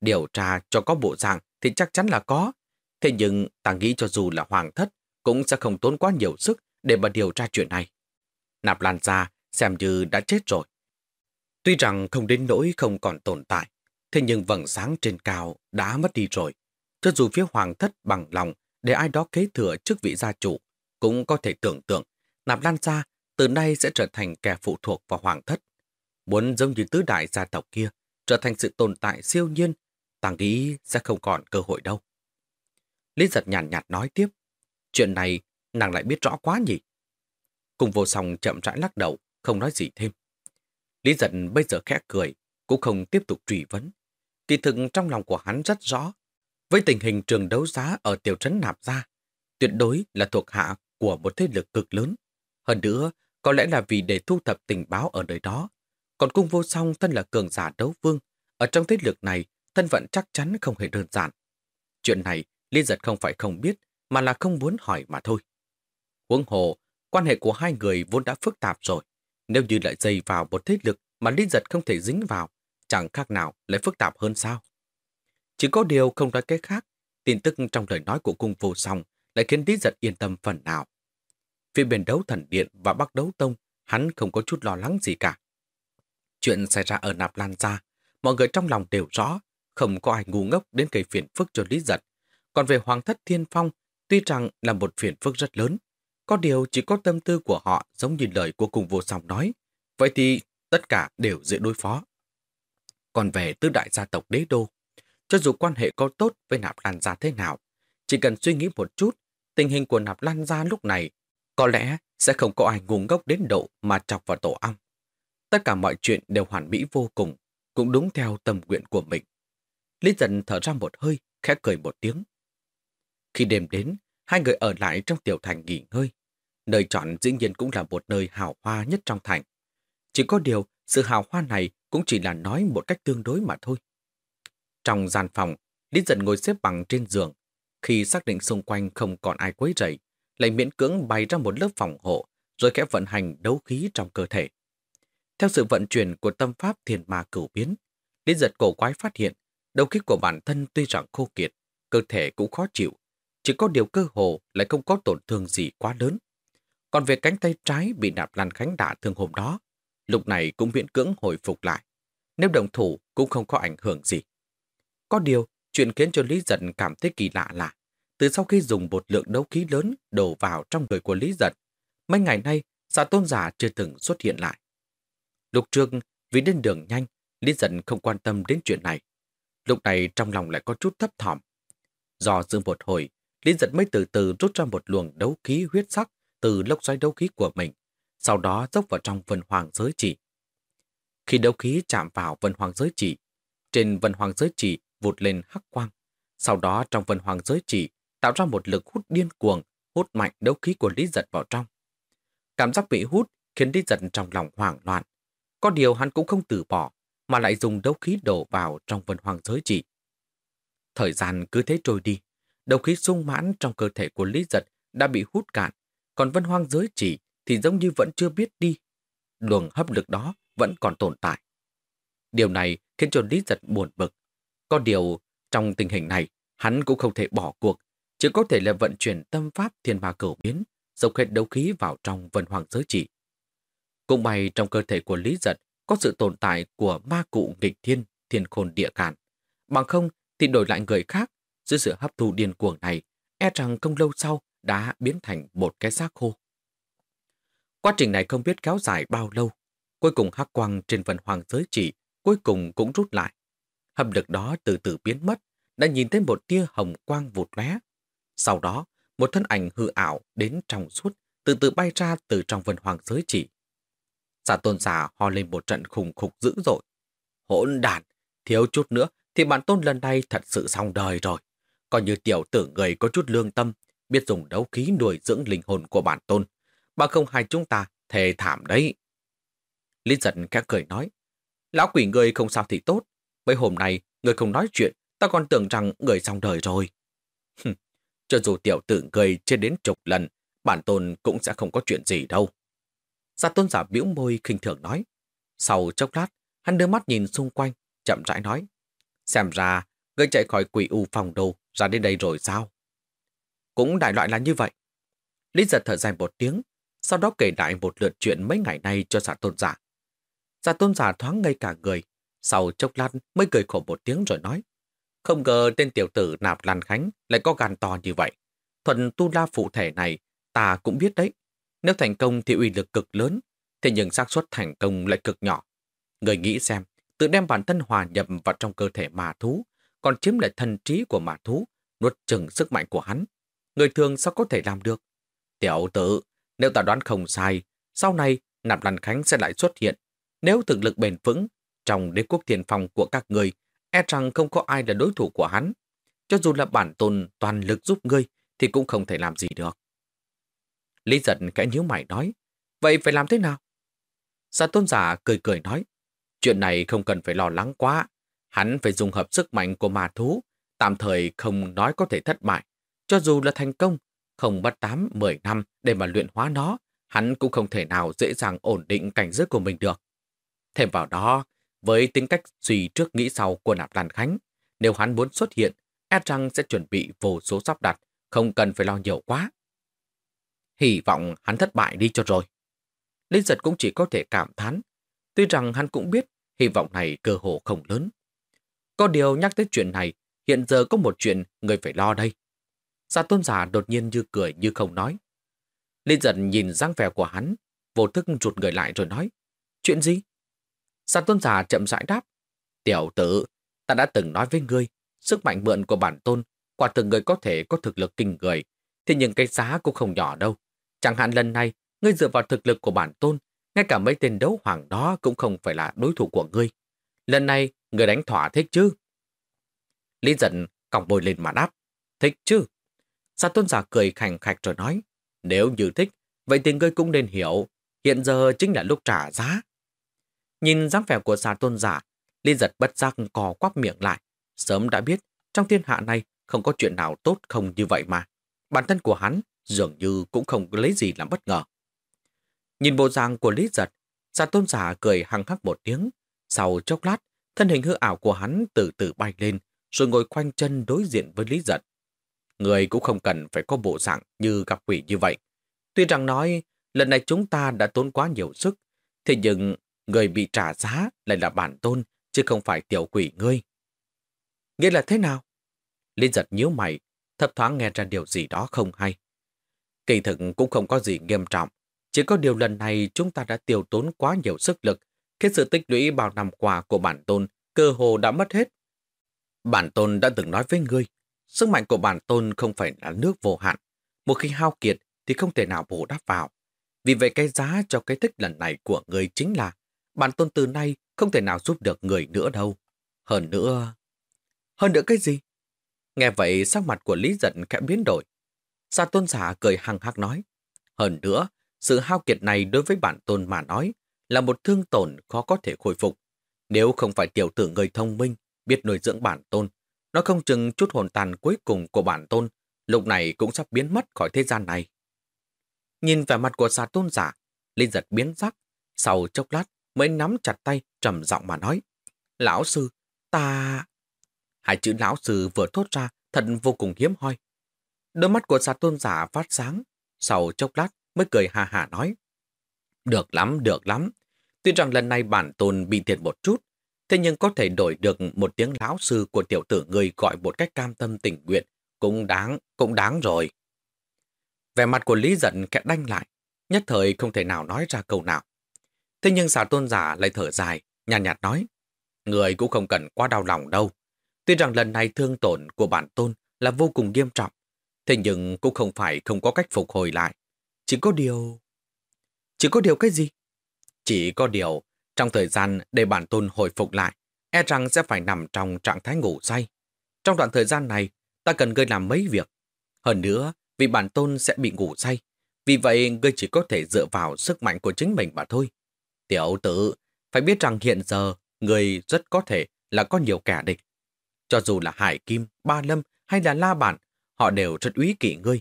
Điều tra cho có bộ dạng thì chắc chắn là có. Thế nhưng ta nghĩ cho dù là hoàng thất cũng sẽ không tốn quá nhiều sức để mà điều tra chuyện này. Nạp Lan Gia xem như đã chết rồi. Tuy rằng không đến nỗi không còn tồn tại, thế nhưng vầng sáng trên cao đã mất đi rồi. Cho dù phía hoàng thất bằng lòng để ai đó kế thừa chức vị gia chủ, cũng có thể tưởng tượng Nạp Lan Gia từ nay sẽ trở thành kẻ phụ thuộc vào hoàng thất. Muốn giống như tứ đại gia tộc kia, trở thành sự tồn tại siêu nhiên, ta nghĩ sẽ không còn cơ hội đâu. Lý giật nhàn nhạt, nhạt nói tiếp, chuyện này nàng lại biết rõ quá nhỉ? Cùng vô song chậm rãi lắc đầu, không nói gì thêm. Lý giận bây giờ khẽ cười, cũng không tiếp tục truy vấn. Kỳ thực trong lòng của hắn rất rõ. Với tình hình trường đấu giá ở tiểu trấn nạp ra, tuyệt đối là thuộc hạ của một thế lực cực lớn. Hơn nữa, có lẽ là vì để thu thập tình báo ở nơi đó. Còn cung vô song thân là cường giả đấu vương, ở trong thế lực này, thân phận chắc chắn không hề đơn giản. Chuyện này, Lý giật không phải không biết, mà là không muốn hỏi mà thôi. Huống hồ, quan hệ của hai người vốn đã phức tạp rồi. Nếu như lại dây vào một thế lực mà Lý Giật không thể dính vào, chẳng khác nào lại phức tạp hơn sao. Chỉ có điều không nói cái khác. tin tức trong lời nói của cung vô song lại khiến Lý Giật yên tâm phần nào. Phía bên đấu thần điện và bắc đấu tông, hắn không có chút lo lắng gì cả. Chuyện xảy ra ở Nạp Lan Gia, mọi người trong lòng đều rõ, không có ai ngu ngốc đến gây phiền phức cho Lý Giật. Còn về Hoàng thất Thiên Phong, tuy rằng là một phiền phức rất lớn, có điều chỉ có tâm tư của họ giống như lời của cùng vô song nói. Vậy thì tất cả đều dễ đối phó. Còn về tứ đại gia tộc đế đô, cho dù quan hệ có tốt với Nạp Lan Gia thế nào, chỉ cần suy nghĩ một chút, tình hình của Nạp Lan Gia lúc này có lẽ sẽ không có ai ngu ngốc đến độ mà chọc vào tổ ong. Tất cả mọi chuyện đều hoàn mỹ vô cùng, cũng đúng theo tầm nguyện của mình. Lý dần thở ra một hơi, khẽ cười một tiếng. Khi đêm đến, hai người ở lại trong tiểu thành nghỉ ngơi. Nơi chọn dĩ nhiên cũng là một nơi hào hoa nhất trong thành. Chỉ có điều, sự hào hoa này cũng chỉ là nói một cách tương đối mà thôi. Trong gian phòng, Lý dần ngồi xếp bằng trên giường. Khi xác định xung quanh không còn ai quấy rầy, lại miễn cưỡng bày ra một lớp phòng hộ, rồi khẽ vận hành đấu khí trong cơ thể. Theo sự vận chuyển của tâm pháp thiền ma cửu biến, Lý giật cổ quái phát hiện đấu khí của bản thân tuy rằng khô kiệt, cơ thể cũng khó chịu, chỉ có điều cơ hồ lại không có tổn thương gì quá lớn. Còn về cánh tay trái bị nạp lan khánh đả thương hôm đó, lúc này cũng miễn cưỡng hồi phục lại. Nếu đồng thủ cũng không có ảnh hưởng gì. Có điều, chuyện khiến cho Lý Giật cảm thấy kỳ lạ là từ sau khi dùng một lượng đấu khí lớn đổ vào trong người của Lý Giật, mấy ngày nay, xã tôn giả chưa từng xuất hiện lại. Lục trường vì đến đường nhanh, Lý Giật không quan tâm đến chuyện này. Lúc này trong lòng lại có chút thấp thỏm. Do dự một hồi, Lý Giật mới từ từ rút ra một luồng đấu khí huyết sắc từ lốc xoáy đấu khí của mình, sau đó dốc vào trong vân hoàng giới chỉ. Khi đấu khí chạm vào vân hoàng giới chỉ, trên vân hoàng giới chỉ vụt lên hắc quang. Sau đó trong vân hoàng giới chỉ tạo ra một lực hút điên cuồng, hút mạnh đấu khí của Lý Giật vào trong. Cảm giác bị hút khiến Lý Giật trong lòng hoảng loạn. Có điều hắn cũng không từ bỏ, mà lại dùng đấu khí đổ vào trong vân hoàng giới chỉ. Thời gian cứ thế trôi đi, đầu khí sung mãn trong cơ thể của Lý Giật đã bị hút cạn, còn vân hoang giới chỉ thì giống như vẫn chưa biết đi. Luồng hấp lực đó vẫn còn tồn tại. Điều này khiến cho Lý Giật buồn bực. Có điều, trong tình hình này, hắn cũng không thể bỏ cuộc, chỉ có thể là vận chuyển tâm pháp thiên ma cửu biến, dốc hết đấu khí vào trong vân hoàng giới chỉ. Cũng may trong cơ thể của Lý Giật có sự tồn tại của ma cụ nghịch thiên, thiên khôn địa cản. Bằng không thì đổi lại người khác, dưới sự hấp thu điên cuồng này, e rằng không lâu sau đã biến thành một cái xác khô. Quá trình này không biết kéo dài bao lâu, cuối cùng hắc quang trên vần hoàng giới chỉ cuối cùng cũng rút lại. Hấp lực đó từ từ biến mất, đã nhìn thấy một tia hồng quang vụt lóe. Sau đó, một thân ảnh hư ảo đến trong suốt, từ từ bay ra từ trong vần hoàng giới chỉ. Giả tôn giả ho lên một trận khủng khục dữ dội. Hỗn đàn, thiếu chút nữa thì bản tôn lần này thật sự xong đời rồi. Coi như tiểu tử người có chút lương tâm, biết dùng đấu khí nuôi dưỡng linh hồn của bản tôn. Bà không hai chúng ta thề thảm đấy. Lý giận khẽ cười nói. Lão quỷ người không sao thì tốt. mấy hôm nay, người không nói chuyện, ta còn tưởng rằng người xong đời rồi. Cho dù tiểu tử người chưa đến chục lần, bản tôn cũng sẽ không có chuyện gì đâu. Gia tôn giả biểu môi khinh thường nói. Sau chốc lát, hắn đưa mắt nhìn xung quanh, chậm rãi nói. Xem ra, người chạy khỏi quỷ u phòng đồ ra đến đây rồi sao? Cũng đại loại là như vậy. Lý giật thở dài một tiếng, sau đó kể lại một lượt chuyện mấy ngày nay cho giả tôn giả. Giả tôn giả thoáng ngây cả người, sau chốc lát mới cười khổ một tiếng rồi nói. Không ngờ tên tiểu tử nạp Lan Khánh lại có gan to như vậy. Thuận tu la phụ thể này, ta cũng biết đấy. Nếu thành công thì uy lực cực lớn, thế nhưng xác suất thành công lại cực nhỏ. Người nghĩ xem, tự đem bản thân hòa nhập vào trong cơ thể mà thú, còn chiếm lại thần trí của mã thú, nuốt chừng sức mạnh của hắn. Người thường sao có thể làm được? Tiểu tử, nếu ta đoán không sai, sau này Nạp Lan Khánh sẽ lại xuất hiện. Nếu thực lực bền vững, trong đế quốc thiền phòng của các người, e rằng không có ai là đối thủ của hắn. Cho dù là bản tôn toàn lực giúp ngươi, thì cũng không thể làm gì được. Lý giật kẽ nhíu mày nói, vậy phải làm thế nào? Sa tôn giả cười cười nói, chuyện này không cần phải lo lắng quá. Hắn phải dùng hợp sức mạnh của ma thú, tạm thời không nói có thể thất bại. Cho dù là thành công, không mất 8-10 năm để mà luyện hóa nó, hắn cũng không thể nào dễ dàng ổn định cảnh giới của mình được. Thêm vào đó, với tính cách suy trước nghĩ sau của Nạp Lan Khánh, nếu hắn muốn xuất hiện, e e rằng sẽ chuẩn bị vô số sắp đặt, không cần phải lo nhiều quá. Hy vọng hắn thất bại đi cho rồi. Linh giật cũng chỉ có thể cảm thán. Tuy rằng hắn cũng biết hy vọng này cơ hồ không lớn. Có điều nhắc tới chuyện này, hiện giờ có một chuyện người phải lo đây. Gia tôn giả đột nhiên như cười như không nói. Linh giận nhìn dáng vẻ của hắn, vô thức rụt người lại rồi nói. Chuyện gì? Gia tôn giả chậm rãi đáp. Tiểu tử, ta đã từng nói với ngươi, sức mạnh mượn của bản tôn, quả từng người có thể có thực lực kinh người, thì những cái giá cũng không nhỏ đâu. Chẳng hạn lần này, ngươi dựa vào thực lực của bản tôn, ngay cả mấy tên đấu hoàng đó cũng không phải là đối thủ của ngươi. Lần này, người đánh thỏa thích chứ? Lý giận còng bồi lên mà đáp. Thích chứ? Sa tôn giả cười khành khạch rồi nói. Nếu như thích, vậy thì ngươi cũng nên hiểu, hiện giờ chính là lúc trả giá. Nhìn dáng vẻ của sa tôn giả, Lý giật bất giác cò quắp miệng lại. Sớm đã biết, trong thiên hạ này không có chuyện nào tốt không như vậy mà. Bản thân của hắn dường như cũng không lấy gì làm bất ngờ. Nhìn bộ dạng của Lý Giật, giả tôn giả cười hăng hắc một tiếng. Sau chốc lát, thân hình hư ảo của hắn từ từ bay lên, rồi ngồi khoanh chân đối diện với Lý Giật. Người cũng không cần phải có bộ dạng như gặp quỷ như vậy. Tuy rằng nói, lần này chúng ta đã tốn quá nhiều sức, thế nhưng người bị trả giá lại là bản tôn, chứ không phải tiểu quỷ ngươi. Nghĩa là thế nào? Lý giật nhíu mày, thấp thoáng nghe ra điều gì đó không hay. Kỳ thực cũng không có gì nghiêm trọng, chỉ có điều lần này chúng ta đã tiêu tốn quá nhiều sức lực, khiến sự tích lũy bao năm qua của bản tôn cơ hồ đã mất hết. Bản tôn đã từng nói với ngươi, sức mạnh của bản tôn không phải là nước vô hạn. Một khi hao kiệt thì không thể nào bổ đắp vào. Vì vậy cái giá cho cái thích lần này của ngươi chính là bản tôn từ nay không thể nào giúp được người nữa đâu. Hơn nữa... Hơn nữa cái gì? Nghe vậy sắc mặt của Lý giận khẽ biến đổi. Sa tôn giả cười hăng hắc nói. Hơn nữa, sự hao kiệt này đối với bản tôn mà nói là một thương tổn khó có thể khôi phục. Nếu không phải tiểu tử người thông minh, biết nuôi dưỡng bản tôn, nó không chừng chút hồn tàn cuối cùng của bản tôn, lúc này cũng sắp biến mất khỏi thế gian này. Nhìn vẻ mặt của xà tôn giả, Linh giật biến sắc, sau chốc lát mới nắm chặt tay trầm giọng mà nói. Lão sư, ta... Hai chữ lão sư vừa thốt ra thật vô cùng hiếm hoi. Đôi mắt của xà tôn giả phát sáng, sau chốc lát mới cười hà hà nói. Được lắm, được lắm. Tuy rằng lần này bản tôn bị thiệt một chút, thế nhưng có thể đổi được một tiếng lão sư của tiểu tử người gọi một cách cam tâm tình nguyện, cũng đáng, cũng đáng rồi. Vẻ mặt của Lý giận kẹt đanh lại, nhất thời không thể nào nói ra câu nào. Thế nhưng xà tôn giả lại thở dài, nhàn nhạt, nhạt nói, người cũng không cần quá đau lòng đâu. Tuy rằng lần này thương tổn của bản tôn là vô cùng nghiêm trọng, thế nhưng cũng không phải không có cách phục hồi lại. Chỉ có điều... Chỉ có điều cái gì? Chỉ có điều, trong thời gian để bản tôn hồi phục lại, e rằng sẽ phải nằm trong trạng thái ngủ say. Trong đoạn thời gian này, ta cần ngươi làm mấy việc. Hơn nữa, vì bản tôn sẽ bị ngủ say, vì vậy ngươi chỉ có thể dựa vào sức mạnh của chính mình mà thôi. Tiểu tử, phải biết rằng hiện giờ, người rất có thể là có nhiều kẻ địch. Cho dù là Hải Kim, Ba Lâm hay là La Bản, họ đều rất úy kỷ ngươi.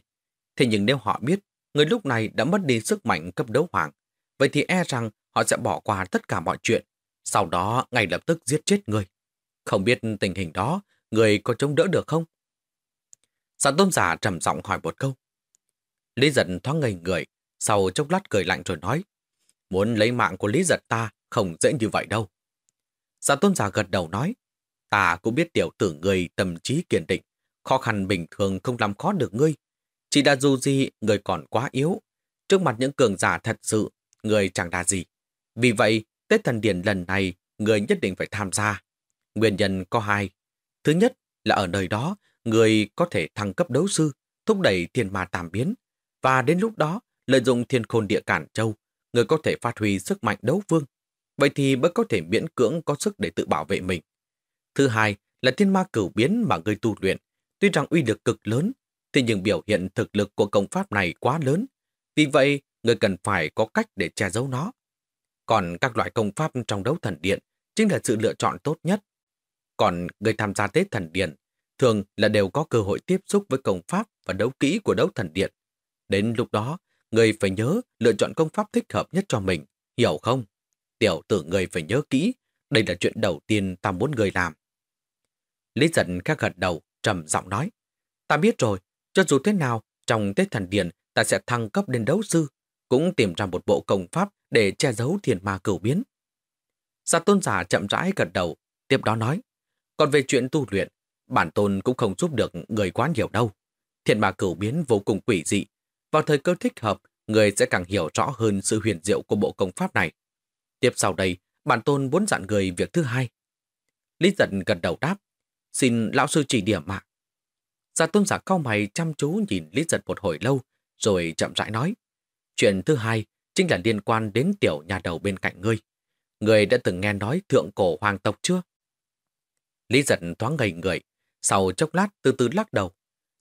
Thế nhưng nếu họ biết người lúc này đã mất đi sức mạnh cấp đấu hoàng, vậy thì e rằng họ sẽ bỏ qua tất cả mọi chuyện, sau đó ngay lập tức giết chết người. Không biết tình hình đó, người có chống đỡ được không? Sản tôn giả trầm giọng hỏi một câu. Lý giật thoáng ngây người, sau chốc lát cười lạnh rồi nói, muốn lấy mạng của Lý giật ta không dễ như vậy đâu. Sản tôn giả gật đầu nói, ta cũng biết tiểu tử người tâm trí kiên định, khó khăn bình thường không làm khó được ngươi, chỉ là dù gì, người còn quá yếu. Trước mặt những cường giả thật sự, người chẳng là gì. Vì vậy, Tết Thần Điển lần này, người nhất định phải tham gia. Nguyên nhân có hai. Thứ nhất là ở nơi đó, người có thể thăng cấp đấu sư, thúc đẩy thiên ma tàm biến. Và đến lúc đó, lợi dụng thiên khôn địa cản châu, người có thể phát huy sức mạnh đấu vương. Vậy thì mới có thể miễn cưỡng có sức để tự bảo vệ mình. Thứ hai là thiên ma cửu biến mà người tu luyện. Tuy rằng uy lực cực lớn, Thế nhưng biểu hiện thực lực của công pháp này quá lớn, vì vậy người cần phải có cách để che giấu nó. Còn các loại công pháp trong đấu thần điện chính là sự lựa chọn tốt nhất. Còn người tham gia Tết thần điện thường là đều có cơ hội tiếp xúc với công pháp và đấu kỹ của đấu thần điện. Đến lúc đó, người phải nhớ lựa chọn công pháp thích hợp nhất cho mình, hiểu không? Tiểu tử người phải nhớ kỹ, đây là chuyện đầu tiên ta muốn người làm. Lý giận khắc gật đầu, trầm giọng nói. Ta biết rồi, cho dù thế nào, trong Tết Thần Điện ta sẽ thăng cấp đến đấu sư, cũng tìm ra một bộ công pháp để che giấu thiên ma cửu biến. Giả tôn giả chậm rãi gật đầu, tiếp đó nói. Còn về chuyện tu luyện, bản tôn cũng không giúp được người quá nhiều đâu. thiền ma cửu biến vô cùng quỷ dị. Vào thời cơ thích hợp, người sẽ càng hiểu rõ hơn sự huyền diệu của bộ công pháp này. Tiếp sau đây, bản tôn muốn dặn người việc thứ hai. Lý giận gật đầu đáp. Xin lão sư chỉ điểm ạ. Giả tôn giả cao mày chăm chú nhìn Lý giật một hồi lâu, rồi chậm rãi nói. Chuyện thứ hai chính là liên quan đến tiểu nhà đầu bên cạnh ngươi. Người đã từng nghe nói thượng cổ hoàng tộc chưa? Lý giật thoáng ngây người, sau chốc lát từ từ lắc đầu.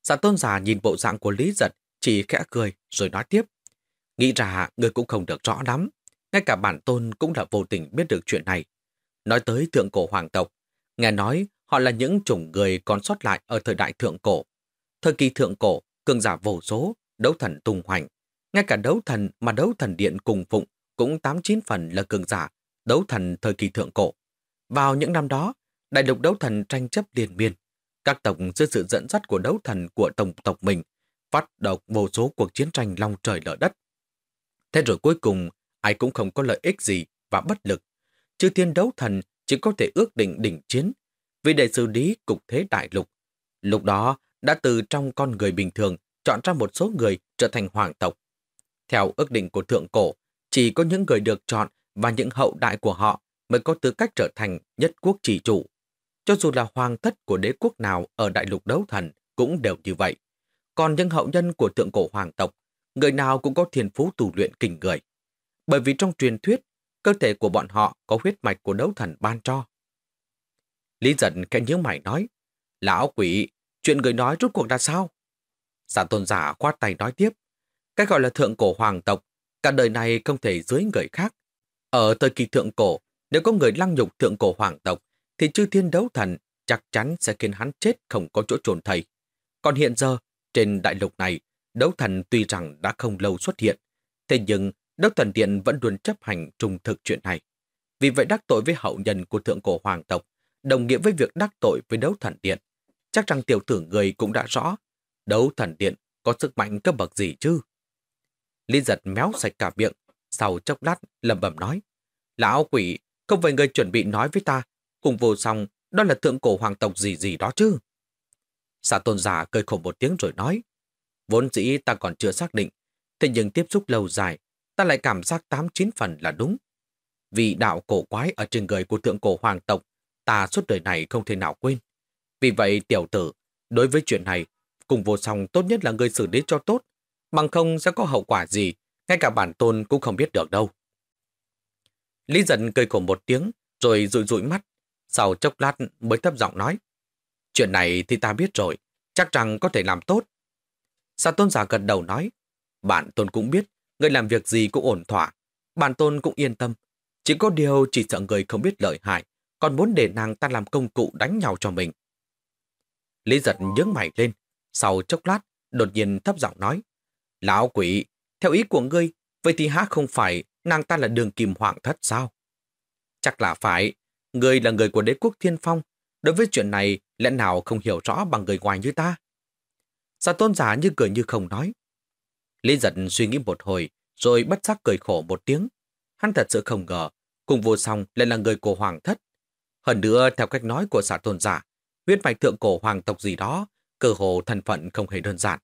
Giả tôn giả nhìn bộ dạng của Lý giật, chỉ khẽ cười rồi nói tiếp. Nghĩ ra người cũng không được rõ lắm. Ngay cả bản tôn cũng đã vô tình biết được chuyện này. Nói tới thượng cổ hoàng tộc, nghe nói họ là những chủng người còn sót lại ở thời đại thượng cổ. Thời kỳ thượng cổ, cường giả vô số, đấu thần tung hoành. Ngay cả đấu thần mà đấu thần điện cùng phụng cũng tám chín phần là cường giả, đấu thần thời kỳ thượng cổ. Vào những năm đó, đại lục đấu thần tranh chấp liên miên. Các tộc dưới sự dẫn dắt của đấu thần của tổng tộc mình phát động vô số cuộc chiến tranh long trời lở đất. Thế rồi cuối cùng, ai cũng không có lợi ích gì và bất lực. Chư thiên đấu thần chỉ có thể ước định đỉnh chiến vì để xử lý cục thế đại lục. Lúc đó, đã từ trong con người bình thường chọn ra một số người trở thành hoàng tộc. Theo ước định của thượng cổ, chỉ có những người được chọn và những hậu đại của họ mới có tư cách trở thành nhất quốc chỉ chủ. Cho dù là hoàng thất của đế quốc nào ở đại lục đấu thần cũng đều như vậy. Còn những hậu nhân của thượng cổ hoàng tộc, người nào cũng có thiền phú tù luyện kinh người. Bởi vì trong truyền thuyết, cơ thể của bọn họ có huyết mạch của đấu thần ban cho. Lý giận khẽ nhớ mày nói, Lão quỷ, chuyện người nói rút cuộc là sao? Giả tôn giả khoát tay nói tiếp, cái gọi là thượng cổ hoàng tộc, cả đời này không thể dưới người khác. Ở thời kỳ thượng cổ, nếu có người lăng nhục thượng cổ hoàng tộc, thì chư thiên đấu thần chắc chắn sẽ khiến hắn chết không có chỗ trồn thầy. Còn hiện giờ, trên đại lục này, đấu thần tuy rằng đã không lâu xuất hiện, thế nhưng đấu thần điện vẫn luôn chấp hành trung thực chuyện này. Vì vậy đắc tội với hậu nhân của thượng cổ hoàng tộc, đồng nghĩa với việc đắc tội với đấu thần điện. Chắc rằng tiểu tử người cũng đã rõ, đấu thần điện có sức mạnh cấp bậc gì chứ? Lý giật méo sạch cả miệng, sau chốc lát lầm bầm nói. Lão quỷ, không phải người chuẩn bị nói với ta, cùng vô song, đó là thượng cổ hoàng tộc gì gì đó chứ? Xã tôn giả cười khổ một tiếng rồi nói. Vốn dĩ ta còn chưa xác định, thế nhưng tiếp xúc lâu dài, ta lại cảm giác tám chín phần là đúng. Vì đạo cổ quái ở trên người của thượng cổ hoàng tộc, ta suốt đời này không thể nào quên. Vì vậy tiểu tử, đối với chuyện này, cùng vô song tốt nhất là người xử lý cho tốt, bằng không sẽ có hậu quả gì, ngay cả bản tôn cũng không biết được đâu. Lý giận cười khổ một tiếng, rồi rụi rụi mắt, sau chốc lát mới thấp giọng nói. Chuyện này thì ta biết rồi, chắc rằng có thể làm tốt. Sa tôn giả gật đầu nói, bản tôn cũng biết, người làm việc gì cũng ổn thỏa, bản tôn cũng yên tâm. Chỉ có điều chỉ sợ người không biết lợi hại, còn muốn để nàng ta làm công cụ đánh nhau cho mình. Lý giật nhướng mày lên, sau chốc lát, đột nhiên thấp giọng nói, Lão quỷ, theo ý của ngươi, vậy thì há không phải nàng ta là đường kim hoàng thất sao? Chắc là phải, ngươi là người của đế quốc thiên phong, đối với chuyện này lẽ nào không hiểu rõ bằng người ngoài như ta? Giả tôn giả như cười như không nói. Lý giật suy nghĩ một hồi, rồi bất giác cười khổ một tiếng. Hắn thật sự không ngờ, cùng vô song lại là người của hoàng thất. Hơn nữa, theo cách nói của xã tôn giả, huyết mạch thượng cổ hoàng tộc gì đó, cơ hồ thân phận không hề đơn giản.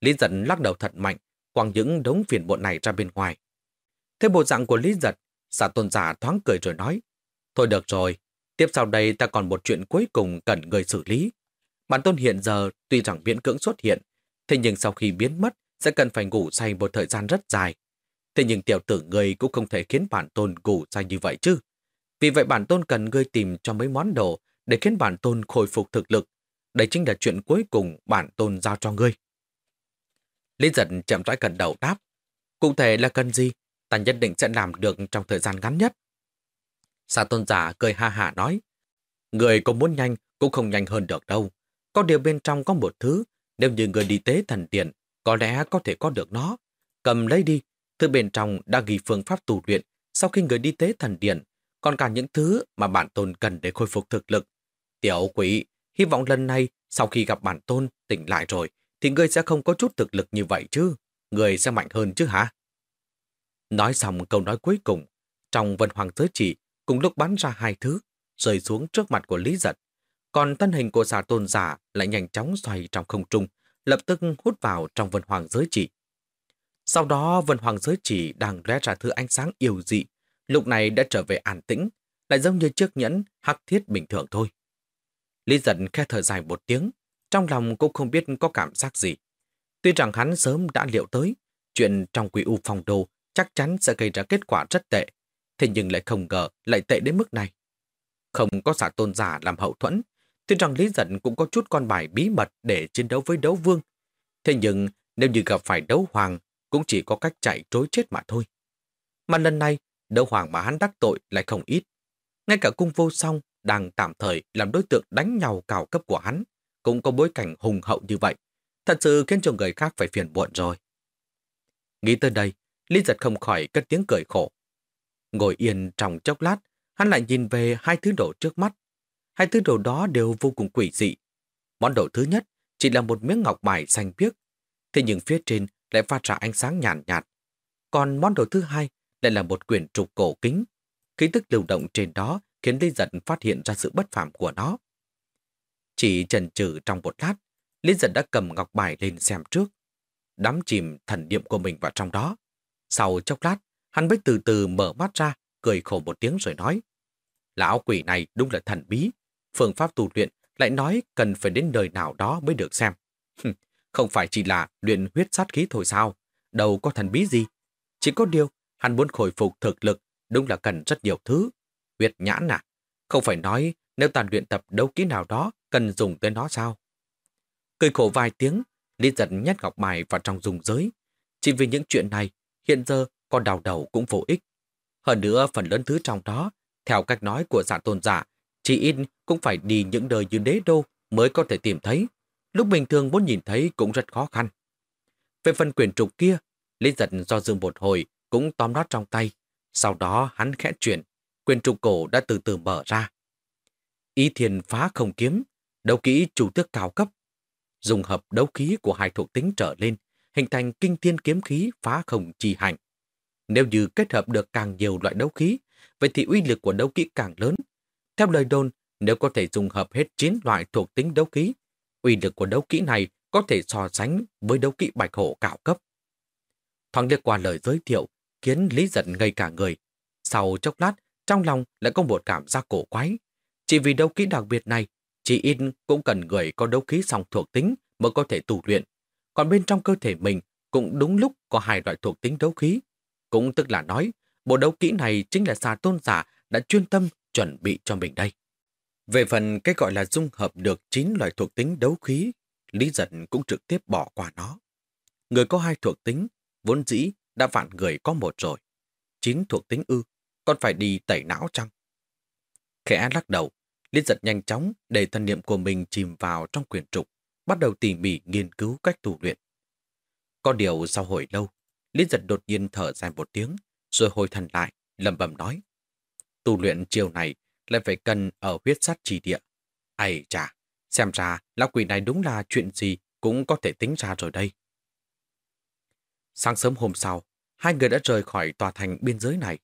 Lý giật lắc đầu thật mạnh, quăng những đống phiền muộn này ra bên ngoài. Thế bộ dạng của Lý giật, xã tôn giả thoáng cười rồi nói, Thôi được rồi, tiếp sau đây ta còn một chuyện cuối cùng cần người xử lý. Bản tôn hiện giờ tuy rằng miễn cưỡng xuất hiện, thế nhưng sau khi biến mất sẽ cần phải ngủ say một thời gian rất dài. Thế nhưng tiểu tử người cũng không thể khiến bản tôn ngủ say như vậy chứ. Vì vậy bản tôn cần ngươi tìm cho mấy món đồ để khiến bản tôn khôi phục thực lực. Đây chính là chuyện cuối cùng bản tôn giao cho ngươi. Lý giật chậm rãi cần đầu đáp. Cụ thể là cần gì? Ta nhất định sẽ làm được trong thời gian ngắn nhất. Sa tôn giả cười ha hả nói. Người có muốn nhanh cũng không nhanh hơn được đâu. Có điều bên trong có một thứ, nếu như người đi tế thần điện, có lẽ có thể có được nó. Cầm lấy đi, thứ bên trong đã ghi phương pháp tù luyện sau khi người đi tế thần điện, còn cả những thứ mà bản tôn cần để khôi phục thực lực. Tiểu quỷ, Hy vọng lần này, sau khi gặp bản tôn, tỉnh lại rồi, thì ngươi sẽ không có chút thực lực như vậy chứ. Ngươi sẽ mạnh hơn chứ hả? Nói xong câu nói cuối cùng, trong vân hoàng giới chỉ cùng lúc bắn ra hai thứ, rơi xuống trước mặt của Lý Giật. Còn thân hình của xà tôn giả lại nhanh chóng xoay trong không trung, lập tức hút vào trong vân hoàng giới chỉ. Sau đó vân hoàng giới chỉ đang lóe ra thứ ánh sáng yêu dị, lúc này đã trở về an tĩnh, lại giống như chiếc nhẫn hắc thiết bình thường thôi. Lý giận khe thở dài một tiếng, trong lòng cũng không biết có cảm giác gì. Tuy rằng hắn sớm đã liệu tới, chuyện trong quỷ u phòng đồ chắc chắn sẽ gây ra kết quả rất tệ, thế nhưng lại không ngờ lại tệ đến mức này. Không có giả tôn giả làm hậu thuẫn, tuy rằng Lý giận cũng có chút con bài bí mật để chiến đấu với đấu vương. Thế nhưng nếu như gặp phải đấu hoàng, cũng chỉ có cách chạy trối chết mà thôi. Mà lần này, đấu hoàng mà hắn đắc tội lại không ít. Ngay cả cung vô song đang tạm thời làm đối tượng đánh nhau cao cấp của hắn, cũng có bối cảnh hùng hậu như vậy. Thật sự khiến cho người khác phải phiền muộn rồi. Nghĩ tới đây, Lý giật không khỏi cất tiếng cười khổ. Ngồi yên trong chốc lát, hắn lại nhìn về hai thứ đồ trước mắt. Hai thứ đồ đó đều vô cùng quỷ dị. Món đồ thứ nhất chỉ là một miếng ngọc bài xanh biếc, thế nhưng phía trên lại phát ra ánh sáng nhàn nhạt, nhạt. Còn món đồ thứ hai lại là một quyển trục cổ kính. Khí tức lưu động trên đó khiến Lý Giật phát hiện ra sự bất phạm của nó. Chỉ chần chừ trong một lát, Lý Giật đã cầm ngọc bài lên xem trước, đắm chìm thần niệm của mình vào trong đó. Sau chốc lát, hắn mới từ từ mở mắt ra, cười khổ một tiếng rồi nói. Lão quỷ này đúng là thần bí, phương pháp tu luyện lại nói cần phải đến nơi nào đó mới được xem. Không phải chỉ là luyện huyết sát khí thôi sao, đâu có thần bí gì. Chỉ có điều, hắn muốn khôi phục thực lực, đúng là cần rất nhiều thứ. Huyết nhãn à? Không phải nói nếu ta luyện tập đấu kỹ nào đó cần dùng tới nó sao? Cười khổ vài tiếng, Lý giật nhét ngọc bài vào trong dùng giới. Chỉ vì những chuyện này, hiện giờ con đào đầu cũng vô ích. Hơn nữa, phần lớn thứ trong đó, theo cách nói của giả tôn giả, chỉ in cũng phải đi những đời như đế đô mới có thể tìm thấy. Lúc bình thường muốn nhìn thấy cũng rất khó khăn. Về phần quyền trục kia, Lý giật do dương một hồi cũng tóm nó trong tay. Sau đó hắn khẽ chuyển, quyền trục cổ đã từ từ mở ra. Ý thiền phá không kiếm, đấu kỹ chủ tước cao cấp. Dùng hợp đấu khí của hai thuộc tính trở lên, hình thành kinh thiên kiếm khí phá không chi hành. Nếu như kết hợp được càng nhiều loại đấu khí, vậy thì uy lực của đấu kỹ càng lớn. Theo lời đồn, nếu có thể dùng hợp hết 9 loại thuộc tính đấu khí, uy lực của đấu kỹ này có thể so sánh với đấu kỹ bạch hổ cao cấp. Thoáng liếc qua lời giới thiệu, khiến Lý giận ngây cả người. Sau chốc lát, trong lòng lại có một cảm giác cổ quái. Chỉ vì đấu kỹ đặc biệt này, chỉ in cũng cần người có đấu khí song thuộc tính mới có thể tu luyện. Còn bên trong cơ thể mình cũng đúng lúc có hai loại thuộc tính đấu khí. Cũng tức là nói, bộ đấu kỹ này chính là xà tôn giả đã chuyên tâm chuẩn bị cho mình đây. Về phần cái gọi là dung hợp được 9 loại thuộc tính đấu khí, Lý Giật cũng trực tiếp bỏ qua nó. Người có hai thuộc tính, vốn dĩ đã vạn người có một rồi. Chín thuộc tính ư, còn phải đi tẩy não chăng? Khẽ lắc đầu, liên Giật nhanh chóng để thân niệm của mình chìm vào trong quyền trục, bắt đầu tỉ mỉ nghiên cứu cách tu luyện. Có điều sau hồi lâu, liên Giật đột nhiên thở dài một tiếng, rồi hồi thần lại, lầm bầm nói. Tu luyện chiều này lại phải cần ở huyết sát trì địa. Ây chà, xem ra lão quỷ này đúng là chuyện gì cũng có thể tính ra rồi đây. Sáng sớm hôm sau, hai người đã rời khỏi tòa thành biên giới này.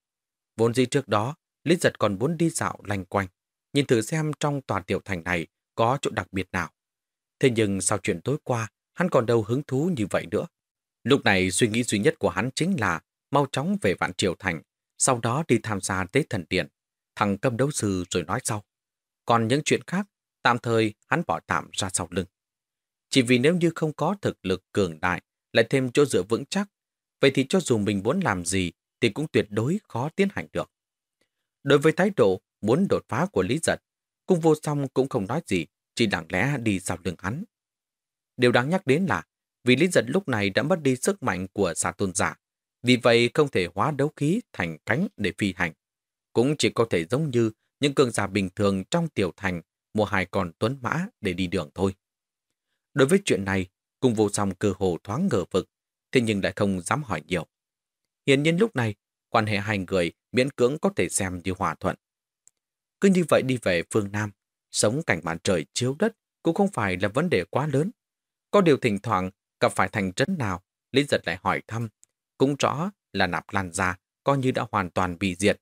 Vốn dĩ trước đó, Lý Giật còn muốn đi dạo lanh quanh, nhìn thử xem trong tòa tiểu thành này có chỗ đặc biệt nào. Thế nhưng sau chuyện tối qua, hắn còn đâu hứng thú như vậy nữa. Lúc này suy nghĩ duy nhất của hắn chính là mau chóng về Vạn Triều Thành, sau đó đi tham gia tế thần điện, thằng cầm đấu sư rồi nói sau. Còn những chuyện khác, tạm thời hắn bỏ tạm ra sau lưng. Chỉ vì nếu như không có thực lực cường đại, lại thêm chỗ dựa vững chắc, vậy thì cho dù mình muốn làm gì thì cũng tuyệt đối khó tiến hành được. Đối với thái độ muốn đột phá của Lý Giật, cung vô song cũng không nói gì, chỉ lặng lẽ đi sau lưng hắn. Điều đáng nhắc đến là vì Lý Giật lúc này đã mất đi sức mạnh của xà tôn giả, vì vậy không thể hóa đấu khí thành cánh để phi hành. Cũng chỉ có thể giống như những cường giả bình thường trong tiểu thành mua hai con tuấn mã để đi đường thôi. Đối với chuyện này, cung vô song cơ hồ thoáng ngờ vực, thế nhưng lại không dám hỏi nhiều. Hiện nhiên lúc này, quan hệ hai người miễn cưỡng có thể xem như hòa thuận. Cứ như vậy đi về phương Nam, sống cảnh màn trời chiếu đất, cũng không phải là vấn đề quá lớn. Có điều thỉnh thoảng gặp phải thành trấn nào, Lý Giật lại hỏi thăm. Cũng rõ là nạp lan ra, coi như đã hoàn toàn bị diệt.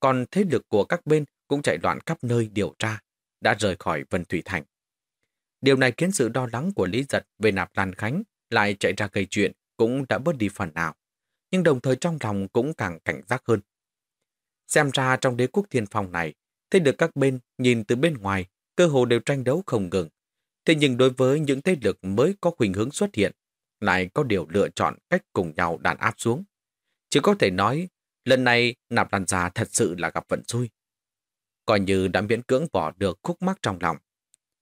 Còn thế lực của các bên cũng chạy loạn khắp nơi điều tra, đã rời khỏi Vân Thủy Thành. Điều này khiến sự đo lắng của Lý Giật về nạp Lan Khánh lại chạy ra gây chuyện cũng đã bớt đi phần nào. Nhưng đồng thời trong lòng cũng càng cảnh giác hơn. Xem ra trong đế quốc thiên phong này, thấy được các bên nhìn từ bên ngoài, cơ hồ đều tranh đấu không ngừng. Thế nhưng đối với những thế lực mới có khuynh hướng xuất hiện, lại có điều lựa chọn cách cùng nhau đàn áp xuống. Chỉ có thể nói, lần này nạp đàn già thật sự là gặp vận xui. Coi như đã miễn cưỡng bỏ được khúc mắc trong lòng.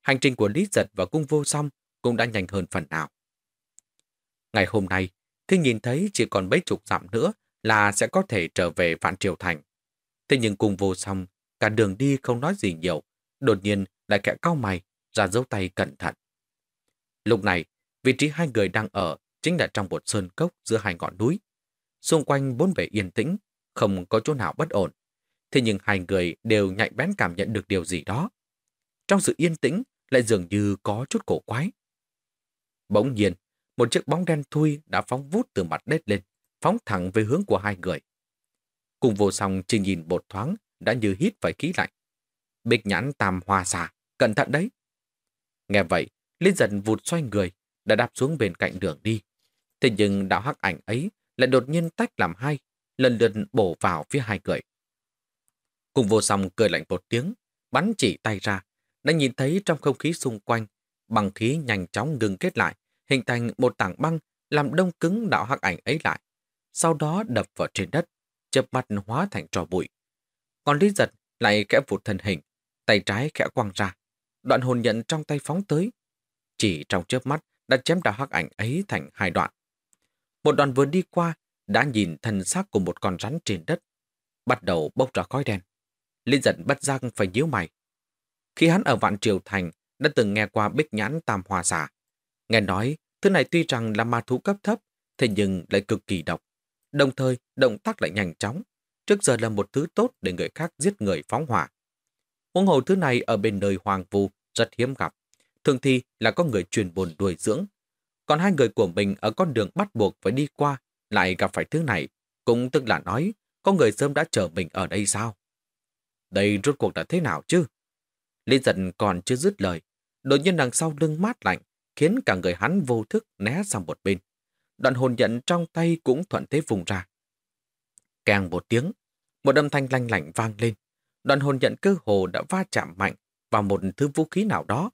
Hành trình của Lý Giật và cung vô song cũng đã nhanh hơn phần nào. Ngày hôm nay, khi nhìn thấy chỉ còn mấy chục dặm nữa là sẽ có thể trở về Vạn Triều Thành. Thế nhưng cung vô song, cả đường đi không nói gì nhiều, đột nhiên lại kẻ cao mày, ra dấu tay cẩn thận. Lúc này, vị trí hai người đang ở chính là trong một sơn cốc giữa hai ngọn núi. Xung quanh bốn bề yên tĩnh, không có chỗ nào bất ổn. Thế nhưng hai người đều nhạy bén cảm nhận được điều gì đó. Trong sự yên tĩnh lại dường như có chút cổ quái. Bỗng nhiên, một chiếc bóng đen thui đã phóng vút từ mặt đất lên, phóng thẳng về hướng của hai người. Cùng vô song chỉ nhìn một thoáng đã như hít phải khí lạnh. Bịch nhãn tam hoa xà, cẩn thận đấy. Nghe vậy, Linh dần vụt xoay người, đã đạp xuống bên cạnh đường đi. Thế nhưng đạo hắc ảnh ấy lại đột nhiên tách làm hai, lần lượt bổ vào phía hai người. Cùng vô song cười lạnh một tiếng, bắn chỉ tay ra, đã nhìn thấy trong không khí xung quanh, bằng khí nhanh chóng ngừng kết lại, hình thành một tảng băng làm đông cứng đạo hắc ảnh ấy lại. Sau đó đập vào trên đất, chớp mắt hóa thành trò bụi. Còn Lý Giật lại kẽ vụt thân hình, tay trái khẽ quăng ra. Đoạn hồn nhận trong tay phóng tới. Chỉ trong chớp mắt đã chém đạo hắc ảnh ấy thành hai đoạn. Một đoạn vừa đi qua đã nhìn thân xác của một con rắn trên đất, bắt đầu bốc ra khói đen. Lý giận bất giác phải nhíu mày. Khi hắn ở Vạn Triều Thành đã từng nghe qua bích nhãn tam hòa giả. Nghe nói, thứ này tuy rằng là ma thú cấp thấp, thế nhưng lại cực kỳ độc. Đồng thời, động tác lại nhanh chóng. Trước giờ là một thứ tốt để người khác giết người phóng hỏa. Huống hồ thứ này ở bên nơi hoàng vu rất hiếm gặp. Thường thì là có người truyền bồn đuổi dưỡng. Còn hai người của mình ở con đường bắt buộc phải đi qua lại gặp phải thứ này. Cũng tức là nói, có người sớm đã chờ mình ở đây sao? Đây rốt cuộc là thế nào chứ? Lý giận còn chưa dứt lời. Đột nhiên đằng sau lưng mát lạnh, khiến cả người hắn vô thức né sang một bên. Đoạn hồn nhận trong tay cũng thuận thế vùng ra. Càng một tiếng, một âm thanh lanh lạnh vang lên. Đoạn hồn nhận cơ hồ đã va chạm mạnh vào một thứ vũ khí nào đó.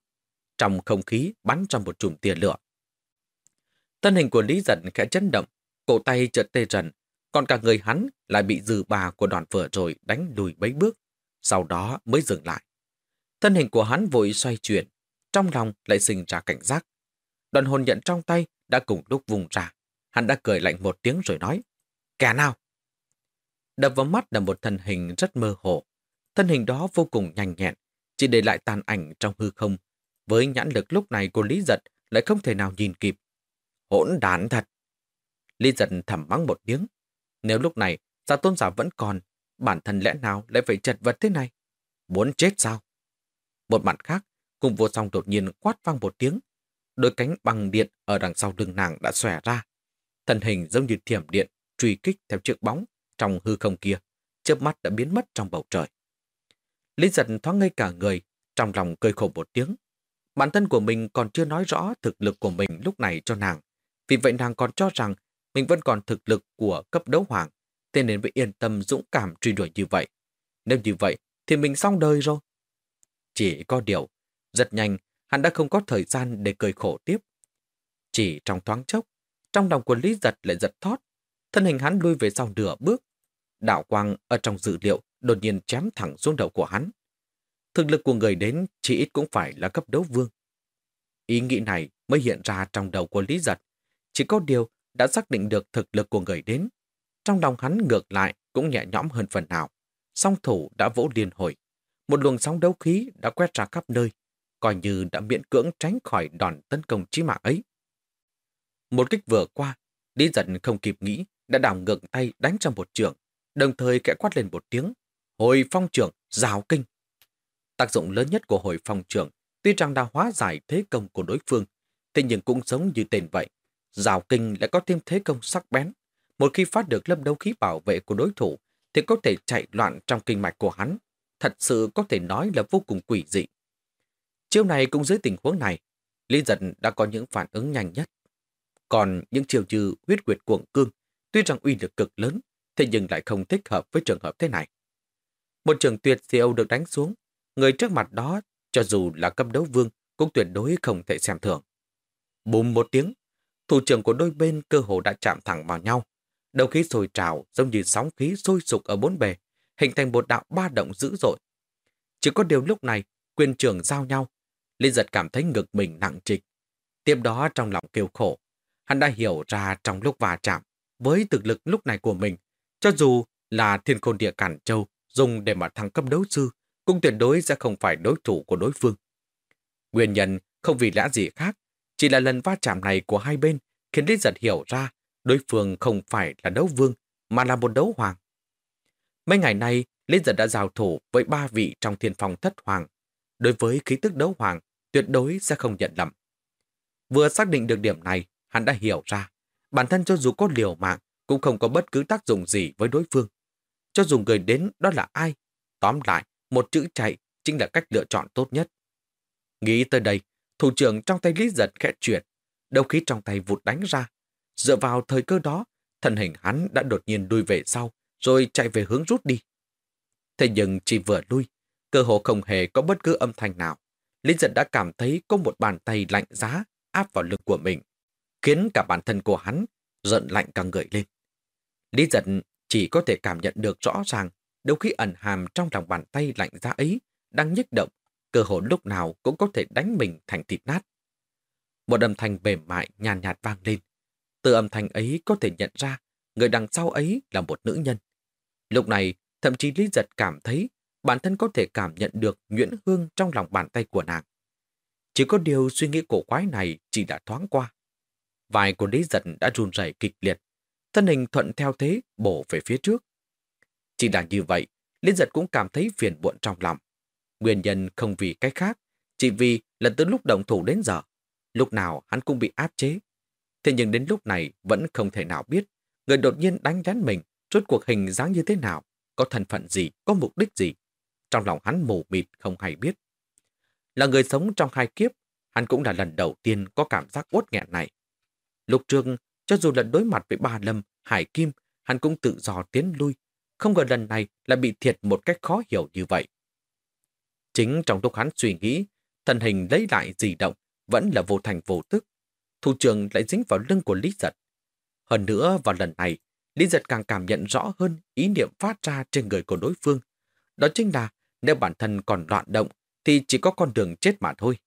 Trong không khí bắn trong một chùm tia lửa. Thân hình của Lý Giận khẽ chấn động, cổ tay chợt tê rần, còn cả người hắn lại bị dư bà của đoàn vừa rồi đánh lùi mấy bước, sau đó mới dừng lại. Thân hình của hắn vội xoay chuyển, trong lòng lại sinh ra cảnh giác. Đoàn hồn nhận trong tay đã cùng lúc vùng ra. Hắn đã cười lạnh một tiếng rồi nói, kẻ nào? Đập vào mắt là một thân hình rất mơ hồ. Thân hình đó vô cùng nhanh nhẹn, chỉ để lại tàn ảnh trong hư không. Với nhãn lực lúc này của Lý Giật lại không thể nào nhìn kịp. Hỗn đản thật! Lý Giật thầm mắng một tiếng. Nếu lúc này giả tôn giả vẫn còn, bản thân lẽ nào lại phải chật vật thế này? Muốn chết sao? Một mặt khác, cùng vô song đột nhiên quát vang một tiếng. Đôi cánh bằng điện ở đằng sau lưng nàng đã xòe ra. Thân hình giống như thiểm điện, truy kích theo chiếc bóng trong hư không kia, chớp mắt đã biến mất trong bầu trời. Lý giật thoáng ngây cả người, trong lòng cười khổ một tiếng. Bản thân của mình còn chưa nói rõ thực lực của mình lúc này cho nàng. Vì vậy nàng còn cho rằng mình vẫn còn thực lực của cấp đấu hoàng, thế nên mới yên tâm dũng cảm truy đuổi như vậy. Nếu như vậy, thì mình xong đời rồi. Chỉ có điều, rất nhanh, hắn đã không có thời gian để cười khổ tiếp. Chỉ trong thoáng chốc, trong lòng của Lý Giật lại giật thót, thân hình hắn lui về sau nửa bước. Đạo quang ở trong dữ liệu đột nhiên chém thẳng xuống đầu của hắn. Thực lực của người đến chỉ ít cũng phải là cấp đấu vương. Ý nghĩ này mới hiện ra trong đầu của Lý Giật. Chỉ có điều đã xác định được thực lực của người đến. Trong lòng hắn ngược lại cũng nhẹ nhõm hơn phần nào. Song thủ đã vỗ liên hồi. Một luồng sóng đấu khí đã quét ra khắp nơi, coi như đã miễn cưỡng tránh khỏi đòn tấn công chí mạng ấy. Một kích vừa qua, Lý giận không kịp nghĩ, đã đảo ngược tay đánh trong một trường, đồng thời kẽ quát lên một tiếng, hồi phong trưởng, rào kinh. Tác dụng lớn nhất của hồi phong trưởng tuy rằng đã hóa giải thế công của đối phương, thế nhưng cũng giống như tên vậy. Rào kinh lại có thêm thế công sắc bén. Một khi phát được lâm đấu khí bảo vệ của đối thủ, thì có thể chạy loạn trong kinh mạch của hắn. Thật sự có thể nói là vô cùng quỷ dị. Chiêu này cũng dưới tình huống này, Lý Giật đã có những phản ứng nhanh nhất. Còn những chiều như huyết quyệt cuộn cương, tuy rằng uy lực cực lớn, thế nhưng lại không thích hợp với trường hợp thế này. Một trường tuyệt siêu được đánh xuống, người trước mặt đó, cho dù là cấp đấu vương, cũng tuyệt đối không thể xem thường. Bùm một tiếng, thủ trưởng của đôi bên cơ hồ đã chạm thẳng vào nhau. Đầu khí sôi trào giống như sóng khí sôi sục ở bốn bề, hình thành một đạo ba động dữ dội. Chỉ có điều lúc này, quyền trường giao nhau, Linh giật cảm thấy ngực mình nặng trịch. Tiếp đó trong lòng kêu khổ, hắn đã hiểu ra trong lúc va chạm, với thực lực lúc này của mình, cho dù là thiên khôn địa cản châu dùng để mà thăng cấp đấu sư, cũng tuyệt đối sẽ không phải đối thủ của đối phương. Nguyên nhân không vì lẽ gì khác, chỉ là lần va chạm này của hai bên khiến Lý Giật hiểu ra đối phương không phải là đấu vương, mà là một đấu hoàng. Mấy ngày nay, Lý Giật đã giao thủ với ba vị trong thiên phòng thất hoàng. Đối với khí tức đấu hoàng, tuyệt đối sẽ không nhận lầm. Vừa xác định được điểm này, hắn đã hiểu ra, bản thân cho dù có liều mạng, cũng không có bất cứ tác dụng gì với đối phương. Cho dù người đến đó là ai, tóm lại, một chữ chạy chính là cách lựa chọn tốt nhất. Nghĩ tới đây, thủ trưởng trong tay Lý Giật khẽ chuyển, đầu khí trong tay vụt đánh ra. Dựa vào thời cơ đó, thân hình hắn đã đột nhiên đuôi về sau, rồi chạy về hướng rút đi. Thế nhưng chỉ vừa lui, cơ hồ không hề có bất cứ âm thanh nào. Lý giật đã cảm thấy có một bàn tay lạnh giá áp vào lưng của mình, khiến cả bản thân của hắn giận lạnh cả người lên. Lý giật chỉ có thể cảm nhận được rõ ràng đôi khi ẩn hàm trong lòng bàn tay lạnh giá ấy đang nhích động, cơ hội lúc nào cũng có thể đánh mình thành thịt nát. Một âm thanh mềm mại nhàn nhạt, vang lên. Từ âm thanh ấy có thể nhận ra người đằng sau ấy là một nữ nhân. Lúc này, thậm chí Lý Giật cảm thấy bản thân có thể cảm nhận được nguyễn hương trong lòng bàn tay của nàng. Chỉ có điều suy nghĩ cổ quái này chỉ đã thoáng qua. vài của Lý Giật đã run rẩy kịch liệt, thân hình thuận theo thế bổ về phía trước. Chỉ là như vậy, Lý Giật cũng cảm thấy phiền muộn trong lòng. Nguyên nhân không vì cái khác, chỉ vì lần từ lúc động thủ đến giờ, lúc nào hắn cũng bị áp chế. Thế nhưng đến lúc này vẫn không thể nào biết người đột nhiên đánh lén mình rốt cuộc hình dáng như thế nào, có thân phận gì, có mục đích gì. Trong lòng hắn mù mịt không hay biết. Là người sống trong hai kiếp, hắn cũng là lần đầu tiên có cảm giác uất nghẹn này. lục trường cho dù lần đối mặt với ba lâm, hải kim, hắn cũng tự do tiến lui. Không ngờ lần này là bị thiệt một cách khó hiểu như vậy. Chính trong lúc hắn suy nghĩ, thân hình lấy lại dị động, vẫn là vô thành vô tức. Thủ trưởng lại dính vào lưng của Lý Giật. Hơn nữa, vào lần này, Lý Giật càng cảm nhận rõ hơn ý niệm phát ra trên người của đối phương. Đó chính là nếu bản thân còn loạn động thì chỉ có con đường chết mà thôi.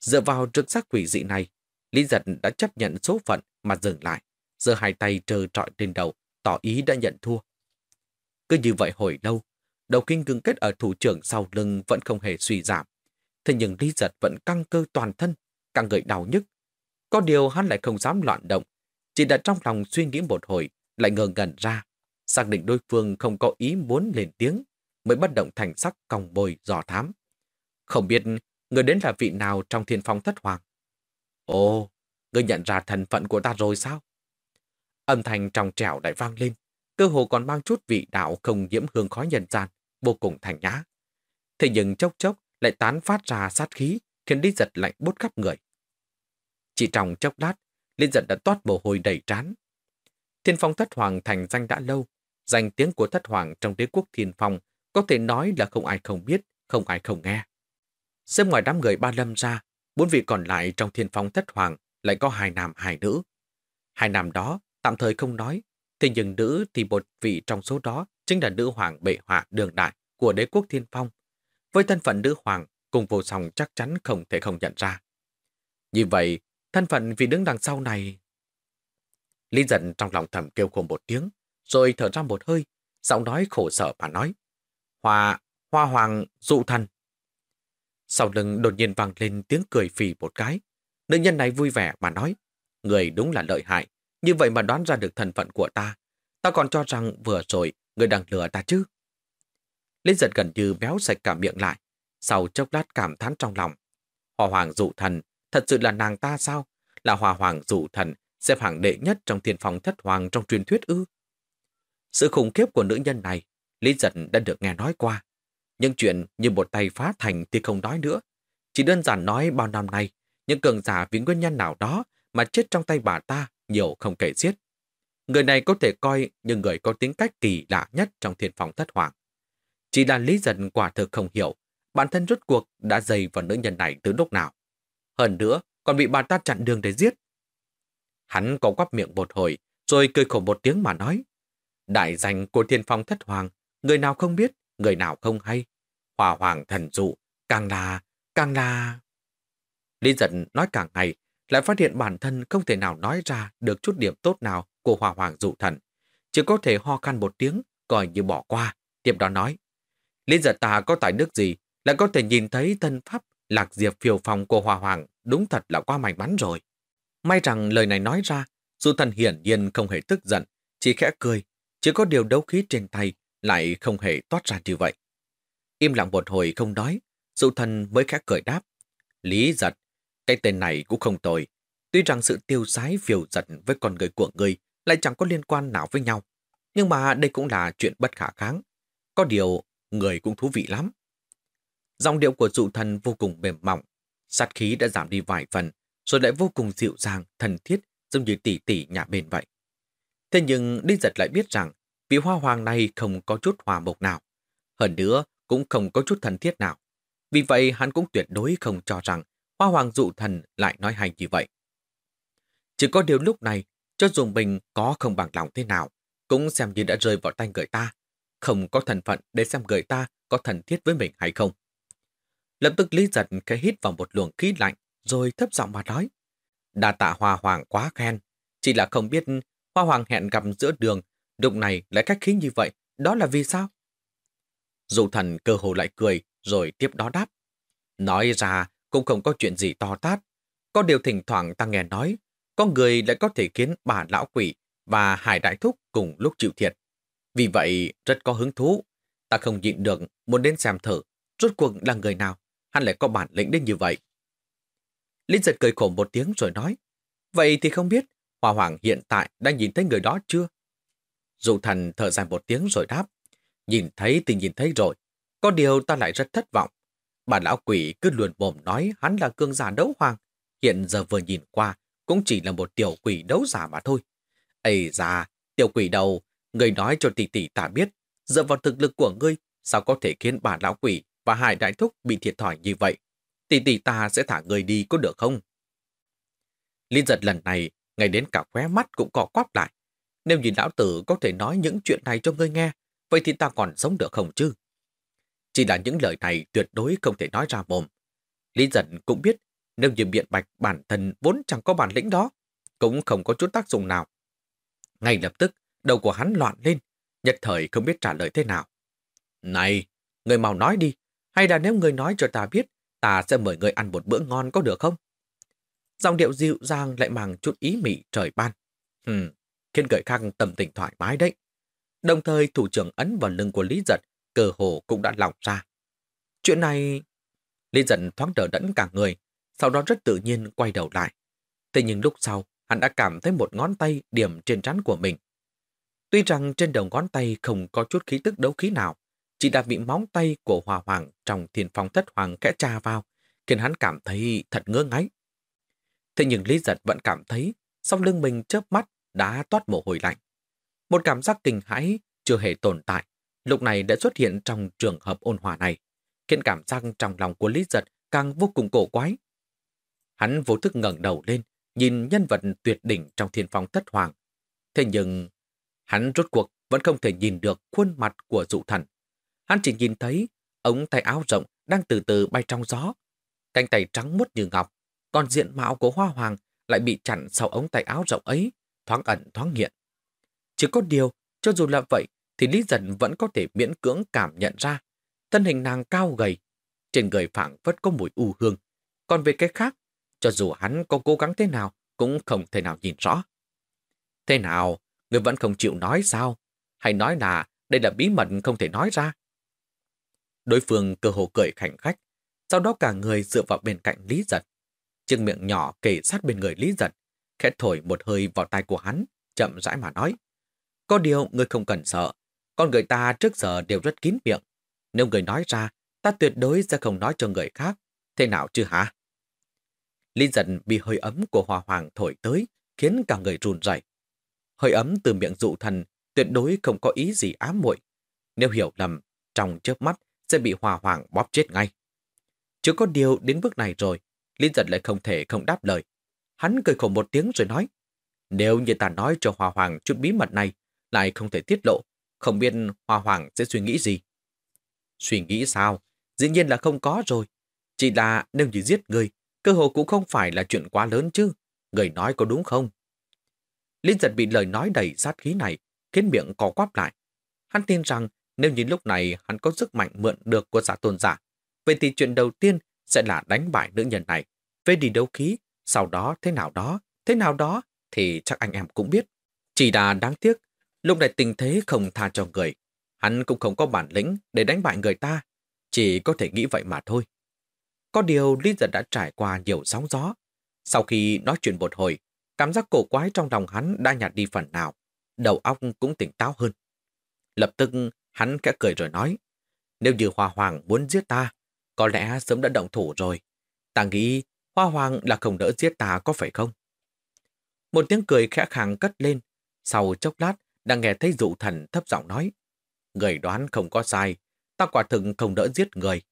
Dựa vào trực giác quỷ dị này, Lý Giật đã chấp nhận số phận mà dừng lại, giơ hai tay trơ trọi trên đầu, tỏ ý đã nhận thua. Cứ như vậy hồi lâu, đầu kinh cứng kết ở thủ trưởng sau lưng vẫn không hề suy giảm. Thế nhưng Lý Giật vẫn căng cơ toàn thân, càng người đau nhức. Có điều hắn lại không dám loạn động, chỉ đặt trong lòng suy nghĩ một hồi, lại ngờ ngẩn ra, xác định đối phương không có ý muốn lên tiếng, mới bất động thành sắc còng bồi dò thám. Không biết người đến là vị nào trong thiên phong thất hoàng. Ồ, người nhận ra thân phận của ta rồi sao? Âm thanh trong trẻo lại vang lên, cơ hồ còn mang chút vị đạo không nhiễm hương khói nhân gian, vô cùng thành nhã. Thế nhưng chốc chốc lại tán phát ra sát khí, khiến Lý Giật lạnh bút khắp người. Chỉ trong chốc lát, Lý Giật đã toát mồ hôi đầy trán. Thiên phong thất hoàng thành danh đã lâu, danh tiếng của thất hoàng trong đế quốc thiên phong có thể nói là không ai không biết, không ai không nghe. Xem ngoài đám người ba lâm ra, bốn vị còn lại trong thiên phong thất hoàng lại có hai nam hai nữ. Hai nam đó tạm thời không nói, thế nhưng nữ thì một vị trong số đó chính là nữ hoàng bệ họa đường đại của đế quốc thiên phong. Với thân phận nữ hoàng, cùng vô song chắc chắn không thể không nhận ra. Như vậy, thân phận vị đứng đằng sau này... Lý giận trong lòng thầm kêu khổ một tiếng, rồi thở ra một hơi, giọng nói khổ sở mà nói. Hoa, hoa hoàng, dụ thần. Sau lưng đột nhiên vang lên tiếng cười phì một cái. Nữ nhân này vui vẻ mà nói. Người đúng là lợi hại, như vậy mà đoán ra được thân phận của ta. Ta còn cho rằng vừa rồi người đang lừa ta chứ. Lý giật gần như béo sạch cả miệng lại. Sau chốc lát cảm thán trong lòng, Hòa hoàng dụ thần, thật sự là nàng ta sao? Là hòa hoàng dụ thần, xếp hạng đệ nhất trong thiên phòng thất hoàng trong truyền thuyết ư? Sự khủng khiếp của nữ nhân này, Lý Giật đã được nghe nói qua. Nhưng chuyện như một tay phá thành thì không nói nữa. Chỉ đơn giản nói bao năm nay, những cường giả vì nguyên nhân nào đó mà chết trong tay bà ta nhiều không kể xiết. Người này có thể coi như người có tính cách kỳ lạ nhất trong thiên phòng thất hoàng. Chỉ là Lý Giật quả thực không hiểu bản thân rốt cuộc đã dày vào nữ nhân này từ lúc nào. Hơn nữa, còn bị bà ta chặn đường để giết. Hắn có quắp miệng một hồi, rồi cười khổ một tiếng mà nói. Đại danh của thiên phong thất hoàng, người nào không biết, người nào không hay. Hòa hoàng thần dụ, càng là, càng là... Lý giận nói càng ngày, lại phát hiện bản thân không thể nào nói ra được chút điểm tốt nào của hòa hoàng dụ thần. Chỉ có thể ho khăn một tiếng, coi như bỏ qua, tiếp đó nói. Lý giật ta có tài đức gì, lại có thể nhìn thấy thân pháp lạc diệp phiêu phòng của hòa hoàng, đúng thật là qua may mắn rồi. May rằng lời này nói ra, dụ thần hiển nhiên không hề tức giận, chỉ khẽ cười, chỉ có điều đấu khí trên tay lại không hề toát ra như vậy. Im lặng một hồi không nói, dụ thần mới khẽ cười đáp. Lý giật, cái tên này cũng không tồi. Tuy rằng sự tiêu sái phiêu giật với con người của người lại chẳng có liên quan nào với nhau. Nhưng mà đây cũng là chuyện bất khả kháng. Có điều, người cũng thú vị lắm. Dòng điệu của dụ thần vô cùng mềm mỏng. Sát khí đã giảm đi vài phần, rồi lại vô cùng dịu dàng, thần thiết, giống như tỷ tỷ nhà bên vậy. Thế nhưng Đinh Giật lại biết rằng vị hoa hoàng này không có chút hòa mộc nào. Hơn nữa, cũng không có chút thần thiết nào. Vì vậy hắn cũng tuyệt đối không cho rằng hoa hoàng dụ thần lại nói hay như vậy. Chỉ có điều lúc này, cho dù mình có không bằng lòng thế nào, cũng xem như đã rơi vào tay người ta. Không có thần phận để xem người ta có thần thiết với mình hay không. Lập tức Lý Giật khẽ hít vào một luồng khí lạnh, rồi thấp giọng mà nói. Đà tạ Hoa Hoàng quá khen, chỉ là không biết Hoa Hoàng hẹn gặp giữa đường, lúc này lại cách khí như vậy, đó là vì sao? Dụ thần cơ hồ lại cười, rồi tiếp đó đáp. Nói ra cũng không có chuyện gì to tát. Có điều thỉnh thoảng ta nghe nói, có người lại có thể khiến bà lão quỷ và hải đại thúc cùng lúc chịu thiệt. Vì vậy, rất có hứng thú. Ta không nhịn được, muốn đến xem thử, rốt cuộc là người nào, hắn lại có bản lĩnh đến như vậy. Linh giật cười khổ một tiếng rồi nói, vậy thì không biết Hoa Hoàng hiện tại đang nhìn thấy người đó chưa? Dụ thần thở dài một tiếng rồi đáp, nhìn thấy thì nhìn thấy rồi, có điều ta lại rất thất vọng. Bà lão quỷ cứ luồn mồm nói hắn là cương giả đấu hoàng, hiện giờ vừa nhìn qua cũng chỉ là một tiểu quỷ đấu giả mà thôi. Ây da, tiểu quỷ đầu, người nói cho tỷ tỷ ta biết, dựa vào thực lực của ngươi, sao có thể khiến bà lão quỷ và hai đại thúc bị thiệt thòi như vậy? Tỷ tỷ ta sẽ thả người đi có được không? Liên giật lần này, ngay đến cả khóe mắt cũng có quắp lại. Nếu nhìn lão tử có thể nói những chuyện này cho ngươi nghe, vậy thì ta còn sống được không chứ? Chỉ là những lời này tuyệt đối không thể nói ra mồm. Lý giận cũng biết nếu như biện bạch bản thân vốn chẳng có bản lĩnh đó, cũng không có chút tác dụng nào. Ngay lập tức, đầu của hắn loạn lên, nhất thời không biết trả lời thế nào. Này, người mau nói đi, hay là nếu người nói cho ta biết, ta sẽ mời người ăn một bữa ngon có được không? Dòng điệu dịu dàng lại mang chút ý mị trời ban. Hừm, khiến người khác tâm tình thoải mái đấy. Đồng thời thủ trưởng ấn vào lưng của Lý Giật, cơ hồ cũng đã lỏng ra. Chuyện này... Lý Giật thoáng đỡ đẫn cả người, sau đó rất tự nhiên quay đầu lại. Thế nhưng lúc sau, hắn đã cảm thấy một ngón tay điểm trên trán của mình. Tuy rằng trên đầu ngón tay không có chút khí tức đấu khí nào, chỉ đã bị móng tay của hòa hoàng trong thiên phong thất hoàng kẽ tra vào, khiến hắn cảm thấy thật ngơ ngáy. Thế nhưng Lý Giật vẫn cảm thấy sau lưng mình chớp mắt đã toát mồ hôi lạnh. Một cảm giác kinh hãi chưa hề tồn tại, lúc này đã xuất hiện trong trường hợp ôn hòa này, khiến cảm giác trong lòng của Lý Giật càng vô cùng cổ quái. Hắn vô thức ngẩng đầu lên, nhìn nhân vật tuyệt đỉnh trong thiên phong thất hoàng. Thế nhưng, hắn rốt cuộc vẫn không thể nhìn được khuôn mặt của dụ thần. Hắn chỉ nhìn thấy ống tay áo rộng đang từ từ bay trong gió. Cánh tay trắng muốt như ngọc, còn diện mạo của hoa hoàng lại bị chặn sau ống tay áo rộng ấy, thoáng ẩn thoáng hiện. Chỉ có điều, cho dù là vậy, thì Lý Dần vẫn có thể miễn cưỡng cảm nhận ra. Thân hình nàng cao gầy, trên người phảng vẫn có mùi u hương. Còn về cái khác, cho dù hắn có cố gắng thế nào, cũng không thể nào nhìn rõ. Thế nào, người vẫn không chịu nói sao? Hay nói là đây là bí mật không thể nói ra? Đối phương cơ hồ cười khảnh khách, sau đó cả người dựa vào bên cạnh Lý Giật. Chiếc miệng nhỏ kề sát bên người Lý Giật, khẽ thổi một hơi vào tay của hắn, chậm rãi mà nói. Có điều người không cần sợ, con người ta trước giờ đều rất kín miệng. Nếu người nói ra, ta tuyệt đối sẽ không nói cho người khác. Thế nào chứ hả? Lý giật bị hơi ấm của hòa hoàng thổi tới, khiến cả người run rẩy. Hơi ấm từ miệng dụ thần tuyệt đối không có ý gì ám muội. Nếu hiểu lầm, trong chớp mắt sẽ bị hòa hoàng bóp chết ngay. Chứ có điều đến bước này rồi, linh giật lại không thể không đáp lời. Hắn cười khổ một tiếng rồi nói, nếu như ta nói cho hòa hoàng chút bí mật này, lại không thể tiết lộ, không biết hòa hoàng sẽ suy nghĩ gì. Suy nghĩ sao? Dĩ nhiên là không có rồi. Chỉ là nếu như giết người, cơ hội cũng không phải là chuyện quá lớn chứ. Người nói có đúng không? Linh giật bị lời nói đầy sát khí này, khiến miệng có quắp lại. Hắn tin rằng nếu như lúc này hắn có sức mạnh mượn được của giả tôn giả, vậy thì chuyện đầu tiên sẽ là đánh bại nữ nhân này, về đi đấu khí, sau đó thế nào đó, thế nào đó thì chắc anh em cũng biết. Chỉ là đáng tiếc, lúc này tình thế không tha cho người. Hắn cũng không có bản lĩnh để đánh bại người ta, chỉ có thể nghĩ vậy mà thôi. Có điều Lý Giật đã trải qua nhiều sóng gió. Sau khi nói chuyện một hồi, cảm giác cổ quái trong lòng hắn đã nhạt đi phần nào. Đầu óc cũng tỉnh táo hơn. Lập tức hắn khẽ cười rồi nói, nếu như Hoa Hoàng muốn giết ta, có lẽ sớm đã động thủ rồi. Ta nghĩ Hoa Hoàng là không đỡ giết ta có phải không? Một tiếng cười khẽ khàng cất lên. Sau chốc lát, đang nghe thấy dụ thần thấp giọng nói. Người đoán không có sai. Ta quả thực không đỡ giết người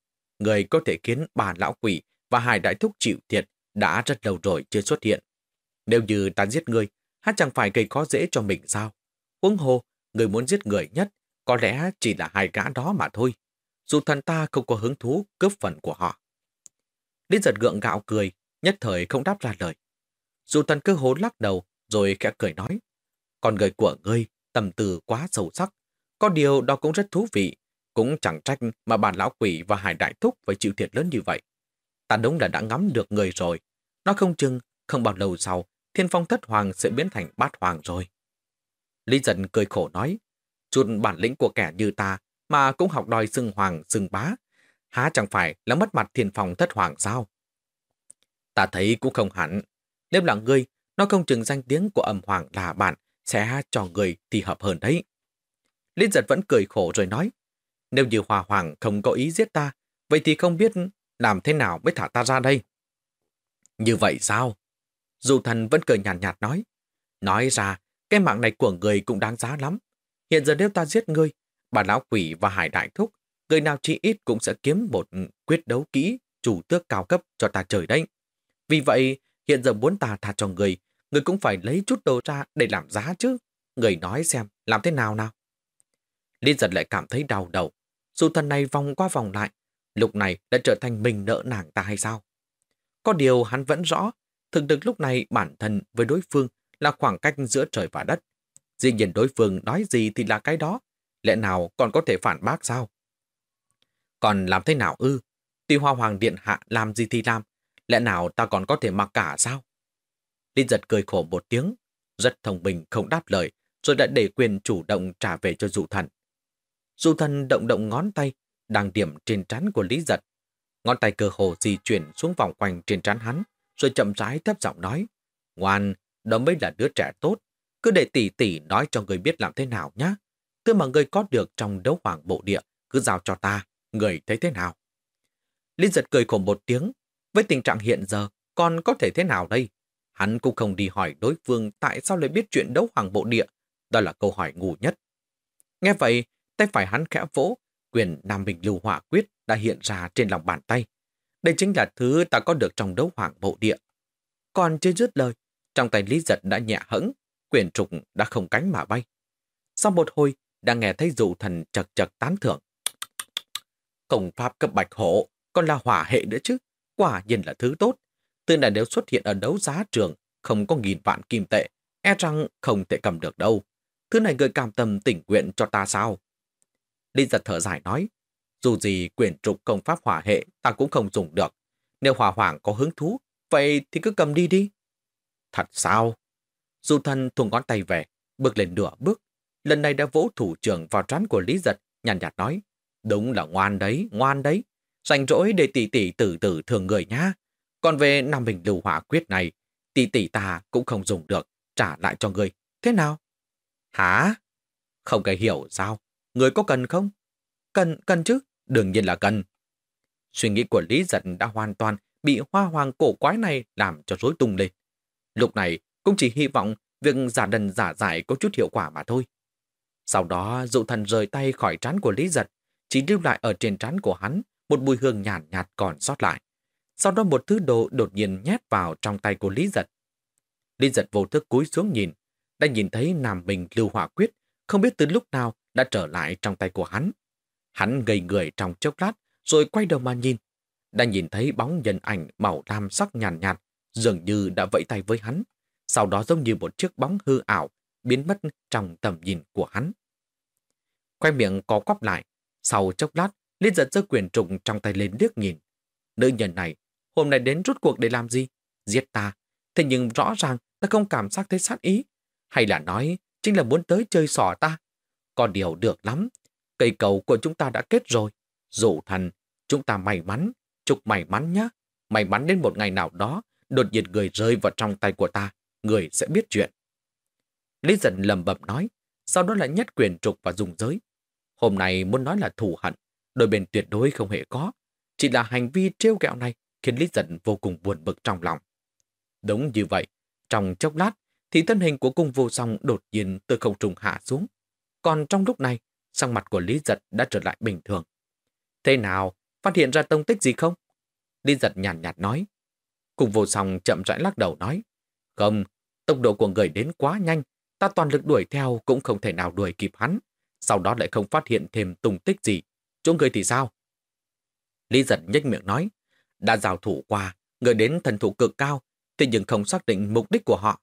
người có thể khiến bà lão quỷ và hai đại thúc chịu thiệt đã rất lâu rồi chưa xuất hiện. Nếu như ta giết người, hát chẳng phải gây khó dễ cho mình sao? Uống hồ, người muốn giết người nhất, có lẽ chỉ là hai gã đó mà thôi. Dù thần ta không có hứng thú cướp phần của họ. Lý giật gượng gạo cười, nhất thời không đáp ra lời. Dù thần cơ hố lắc đầu, rồi khẽ cười nói. Con người của ngươi, tầm từ quá sâu sắc. Có điều đó cũng rất thú vị. Cũng chẳng trách mà bản lão quỷ và hải đại thúc phải chịu thiệt lớn như vậy. Ta đúng là đã ngắm được người rồi. Nó không chừng, không bao lâu sau, thiên phong thất hoàng sẽ biến thành bát hoàng rồi. Lý giật cười khổ nói, chút bản lĩnh của kẻ như ta mà cũng học đòi xưng hoàng xưng bá. Há chẳng phải là mất mặt thiên phòng thất hoàng sao? Ta thấy cũng không hẳn. Nếu là ngươi, nó không chừng danh tiếng của âm hoàng là bạn, sẽ cho người thì hợp hơn đấy. liên giật vẫn cười khổ rồi nói, nếu như Hòa Hoàng không có ý giết ta, vậy thì không biết làm thế nào mới thả ta ra đây. Như vậy sao? Dù thần vẫn cười nhàn nhạt, nhạt nói. Nói ra, cái mạng này của người cũng đáng giá lắm. Hiện giờ nếu ta giết ngươi, bà lão quỷ và hải đại thúc, người nào chỉ ít cũng sẽ kiếm một quyết đấu kỹ chủ tước cao cấp cho ta trời đấy. Vì vậy, hiện giờ muốn ta tha cho người, người cũng phải lấy chút đồ ra để làm giá chứ. Người nói xem, làm thế nào nào? Liên giật lại cảm thấy đau đầu. Dù thần này vòng qua vòng lại, lúc này đã trở thành mình nợ nàng ta hay sao? Có điều hắn vẫn rõ, thực lực lúc này bản thân với đối phương là khoảng cách giữa trời và đất. Dĩ nhiên đối phương nói gì thì là cái đó, lẽ nào còn có thể phản bác sao? Còn làm thế nào ư? Tuy Hoa Hoàng Điện Hạ làm gì thì làm, lẽ nào ta còn có thể mặc cả sao? Linh giật cười khổ một tiếng, rất thông minh không đáp lời, rồi đã để quyền chủ động trả về cho dụ thần. dụ thần động động ngón tay, đang điểm trên trán của Lý Giật. Ngón tay cơ hồ di chuyển xuống vòng quanh trên trán hắn, rồi chậm rãi thấp giọng nói. Ngoan, đó mới là đứa trẻ tốt. Cứ để tỷ tỷ nói cho người biết làm thế nào nhé. Thứ mà người có được trong đấu hoàng bộ địa, cứ giao cho ta, người thấy thế nào? Lý giật cười khổ một tiếng. Với tình trạng hiện giờ, còn có thể thế nào đây? Hắn cũng không đi hỏi đối phương tại sao lại biết chuyện đấu hoàng bộ địa. Đó là câu hỏi ngu nhất. Nghe vậy, Tay phải hắn khẽ vỗ, quyền Nam Bình Lưu Hỏa Quyết đã hiện ra trên lòng bàn tay. Đây chính là thứ ta có được trong đấu hoàng bộ địa. Còn chưa dứt lời, trong tay Lý Giật đã nhẹ hẫng, quyền trục đã không cánh mà bay. Sau một hồi, đang nghe thấy dụ thần chật chật tán thưởng. Công pháp cấp bạch hổ còn là hỏa hệ nữa chứ, quả nhiên là thứ tốt. Từ này nếu xuất hiện ở đấu giá trường, không có nghìn vạn kim tệ, e rằng không thể cầm được đâu. Thứ này người cảm tâm tỉnh nguyện cho ta sao? Linh giật thở dài nói, dù gì quyền trục công pháp hỏa hệ ta cũng không dùng được. Nếu hỏa hoàng có hứng thú, vậy thì cứ cầm đi đi. Thật sao? Du thân thuồng ngón tay về, bước lên nửa bước. Lần này đã vỗ thủ trưởng vào trán của Lý giật, nhàn nhạt nói, đúng là ngoan đấy, ngoan đấy. Rảnh rỗi để tỷ tỷ tử tử thường người nhá. Còn về Nam Bình lưu hỏa quyết này, tỷ tỷ ta cũng không dùng được, trả lại cho người. Thế nào? Hả? Không cái hiểu sao? Người có cần không? Cần, cần chứ. Đương nhiên là cần. Suy nghĩ của Lý Giật đã hoàn toàn bị hoa hoàng cổ quái này làm cho rối tung lên. Lúc này cũng chỉ hy vọng việc giả đần giả giải có chút hiệu quả mà thôi. Sau đó dụ thần rời tay khỏi trán của Lý Giật, chỉ lưu lại ở trên trán của hắn một mùi hương nhàn nhạt, nhạt còn sót lại. Sau đó một thứ đồ đột nhiên nhét vào trong tay của Lý Giật. Lý Giật vô thức cúi xuống nhìn, đã nhìn thấy Nam Bình lưu hỏa quyết, không biết từ lúc nào đã trở lại trong tay của hắn. Hắn gầy người trong chốc lát, rồi quay đầu mà nhìn. Đã nhìn thấy bóng nhân ảnh màu lam sắc nhàn nhạt, nhạt, dường như đã vẫy tay với hắn. Sau đó giống như một chiếc bóng hư ảo, biến mất trong tầm nhìn của hắn. Khoe miệng có quắp lại, sau chốc lát, Liên giật giơ quyền trụng trong tay lên liếc nhìn. Nữ nhân này, hôm nay đến rút cuộc để làm gì? Giết ta. Thế nhưng rõ ràng ta không cảm giác thấy sát ý. Hay là nói, chính là muốn tới chơi sỏ ta. Còn điều được lắm. Cây cầu của chúng ta đã kết rồi. Dù thần, chúng ta may mắn. Chúc may mắn nhé. May mắn đến một ngày nào đó, đột nhiên người rơi vào trong tay của ta. Người sẽ biết chuyện. Lý giận lầm bầm nói, sau đó lại nhất quyền trục và dùng giới. Hôm nay muốn nói là thù hận, đôi bên tuyệt đối không hề có. Chỉ là hành vi trêu kẹo này khiến Lý giận vô cùng buồn bực trong lòng. Đúng như vậy, trong chốc lát thì thân hình của cung vô song đột nhiên từ không trùng hạ xuống. Còn trong lúc này, sang mặt của Lý giật đã trở lại bình thường. Thế nào, phát hiện ra tông tích gì không? Lý giật nhàn nhạt, nhạt nói. Cung vô song chậm rãi lắc đầu nói. Không, tốc độ của người đến quá nhanh, ta toàn lực đuổi theo cũng không thể nào đuổi kịp hắn. Sau đó lại không phát hiện thêm tung tích gì. Chỗ người thì sao? Lý giật nhếch miệng nói. Đã giao thủ qua, người đến thần thủ cực cao, thế nhưng không xác định mục đích của họ.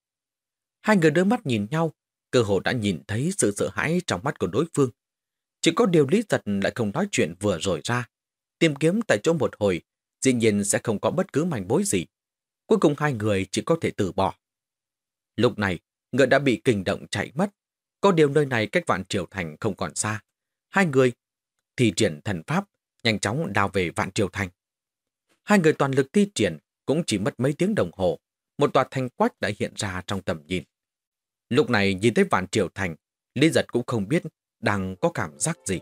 Hai người đôi mắt nhìn nhau, cơ hồ đã nhìn thấy sự sợ hãi trong mắt của đối phương. Chỉ có điều Lý Giật lại không nói chuyện vừa rồi ra. Tìm kiếm tại chỗ một hồi, dĩ nhiên sẽ không có bất cứ manh mối gì. Cuối cùng hai người chỉ có thể từ bỏ. Lúc này, ngựa đã bị kinh động chạy mất. Có điều nơi này cách vạn triều thành không còn xa. Hai người thi triển thần pháp, nhanh chóng đào về vạn triều thành. Hai người toàn lực thi triển cũng chỉ mất mấy tiếng đồng hồ. Một tòa thành quách đã hiện ra trong tầm nhìn. Lúc này nhìn thấy vạn triều thành, Lý Giật cũng không biết đang có cảm giác gì.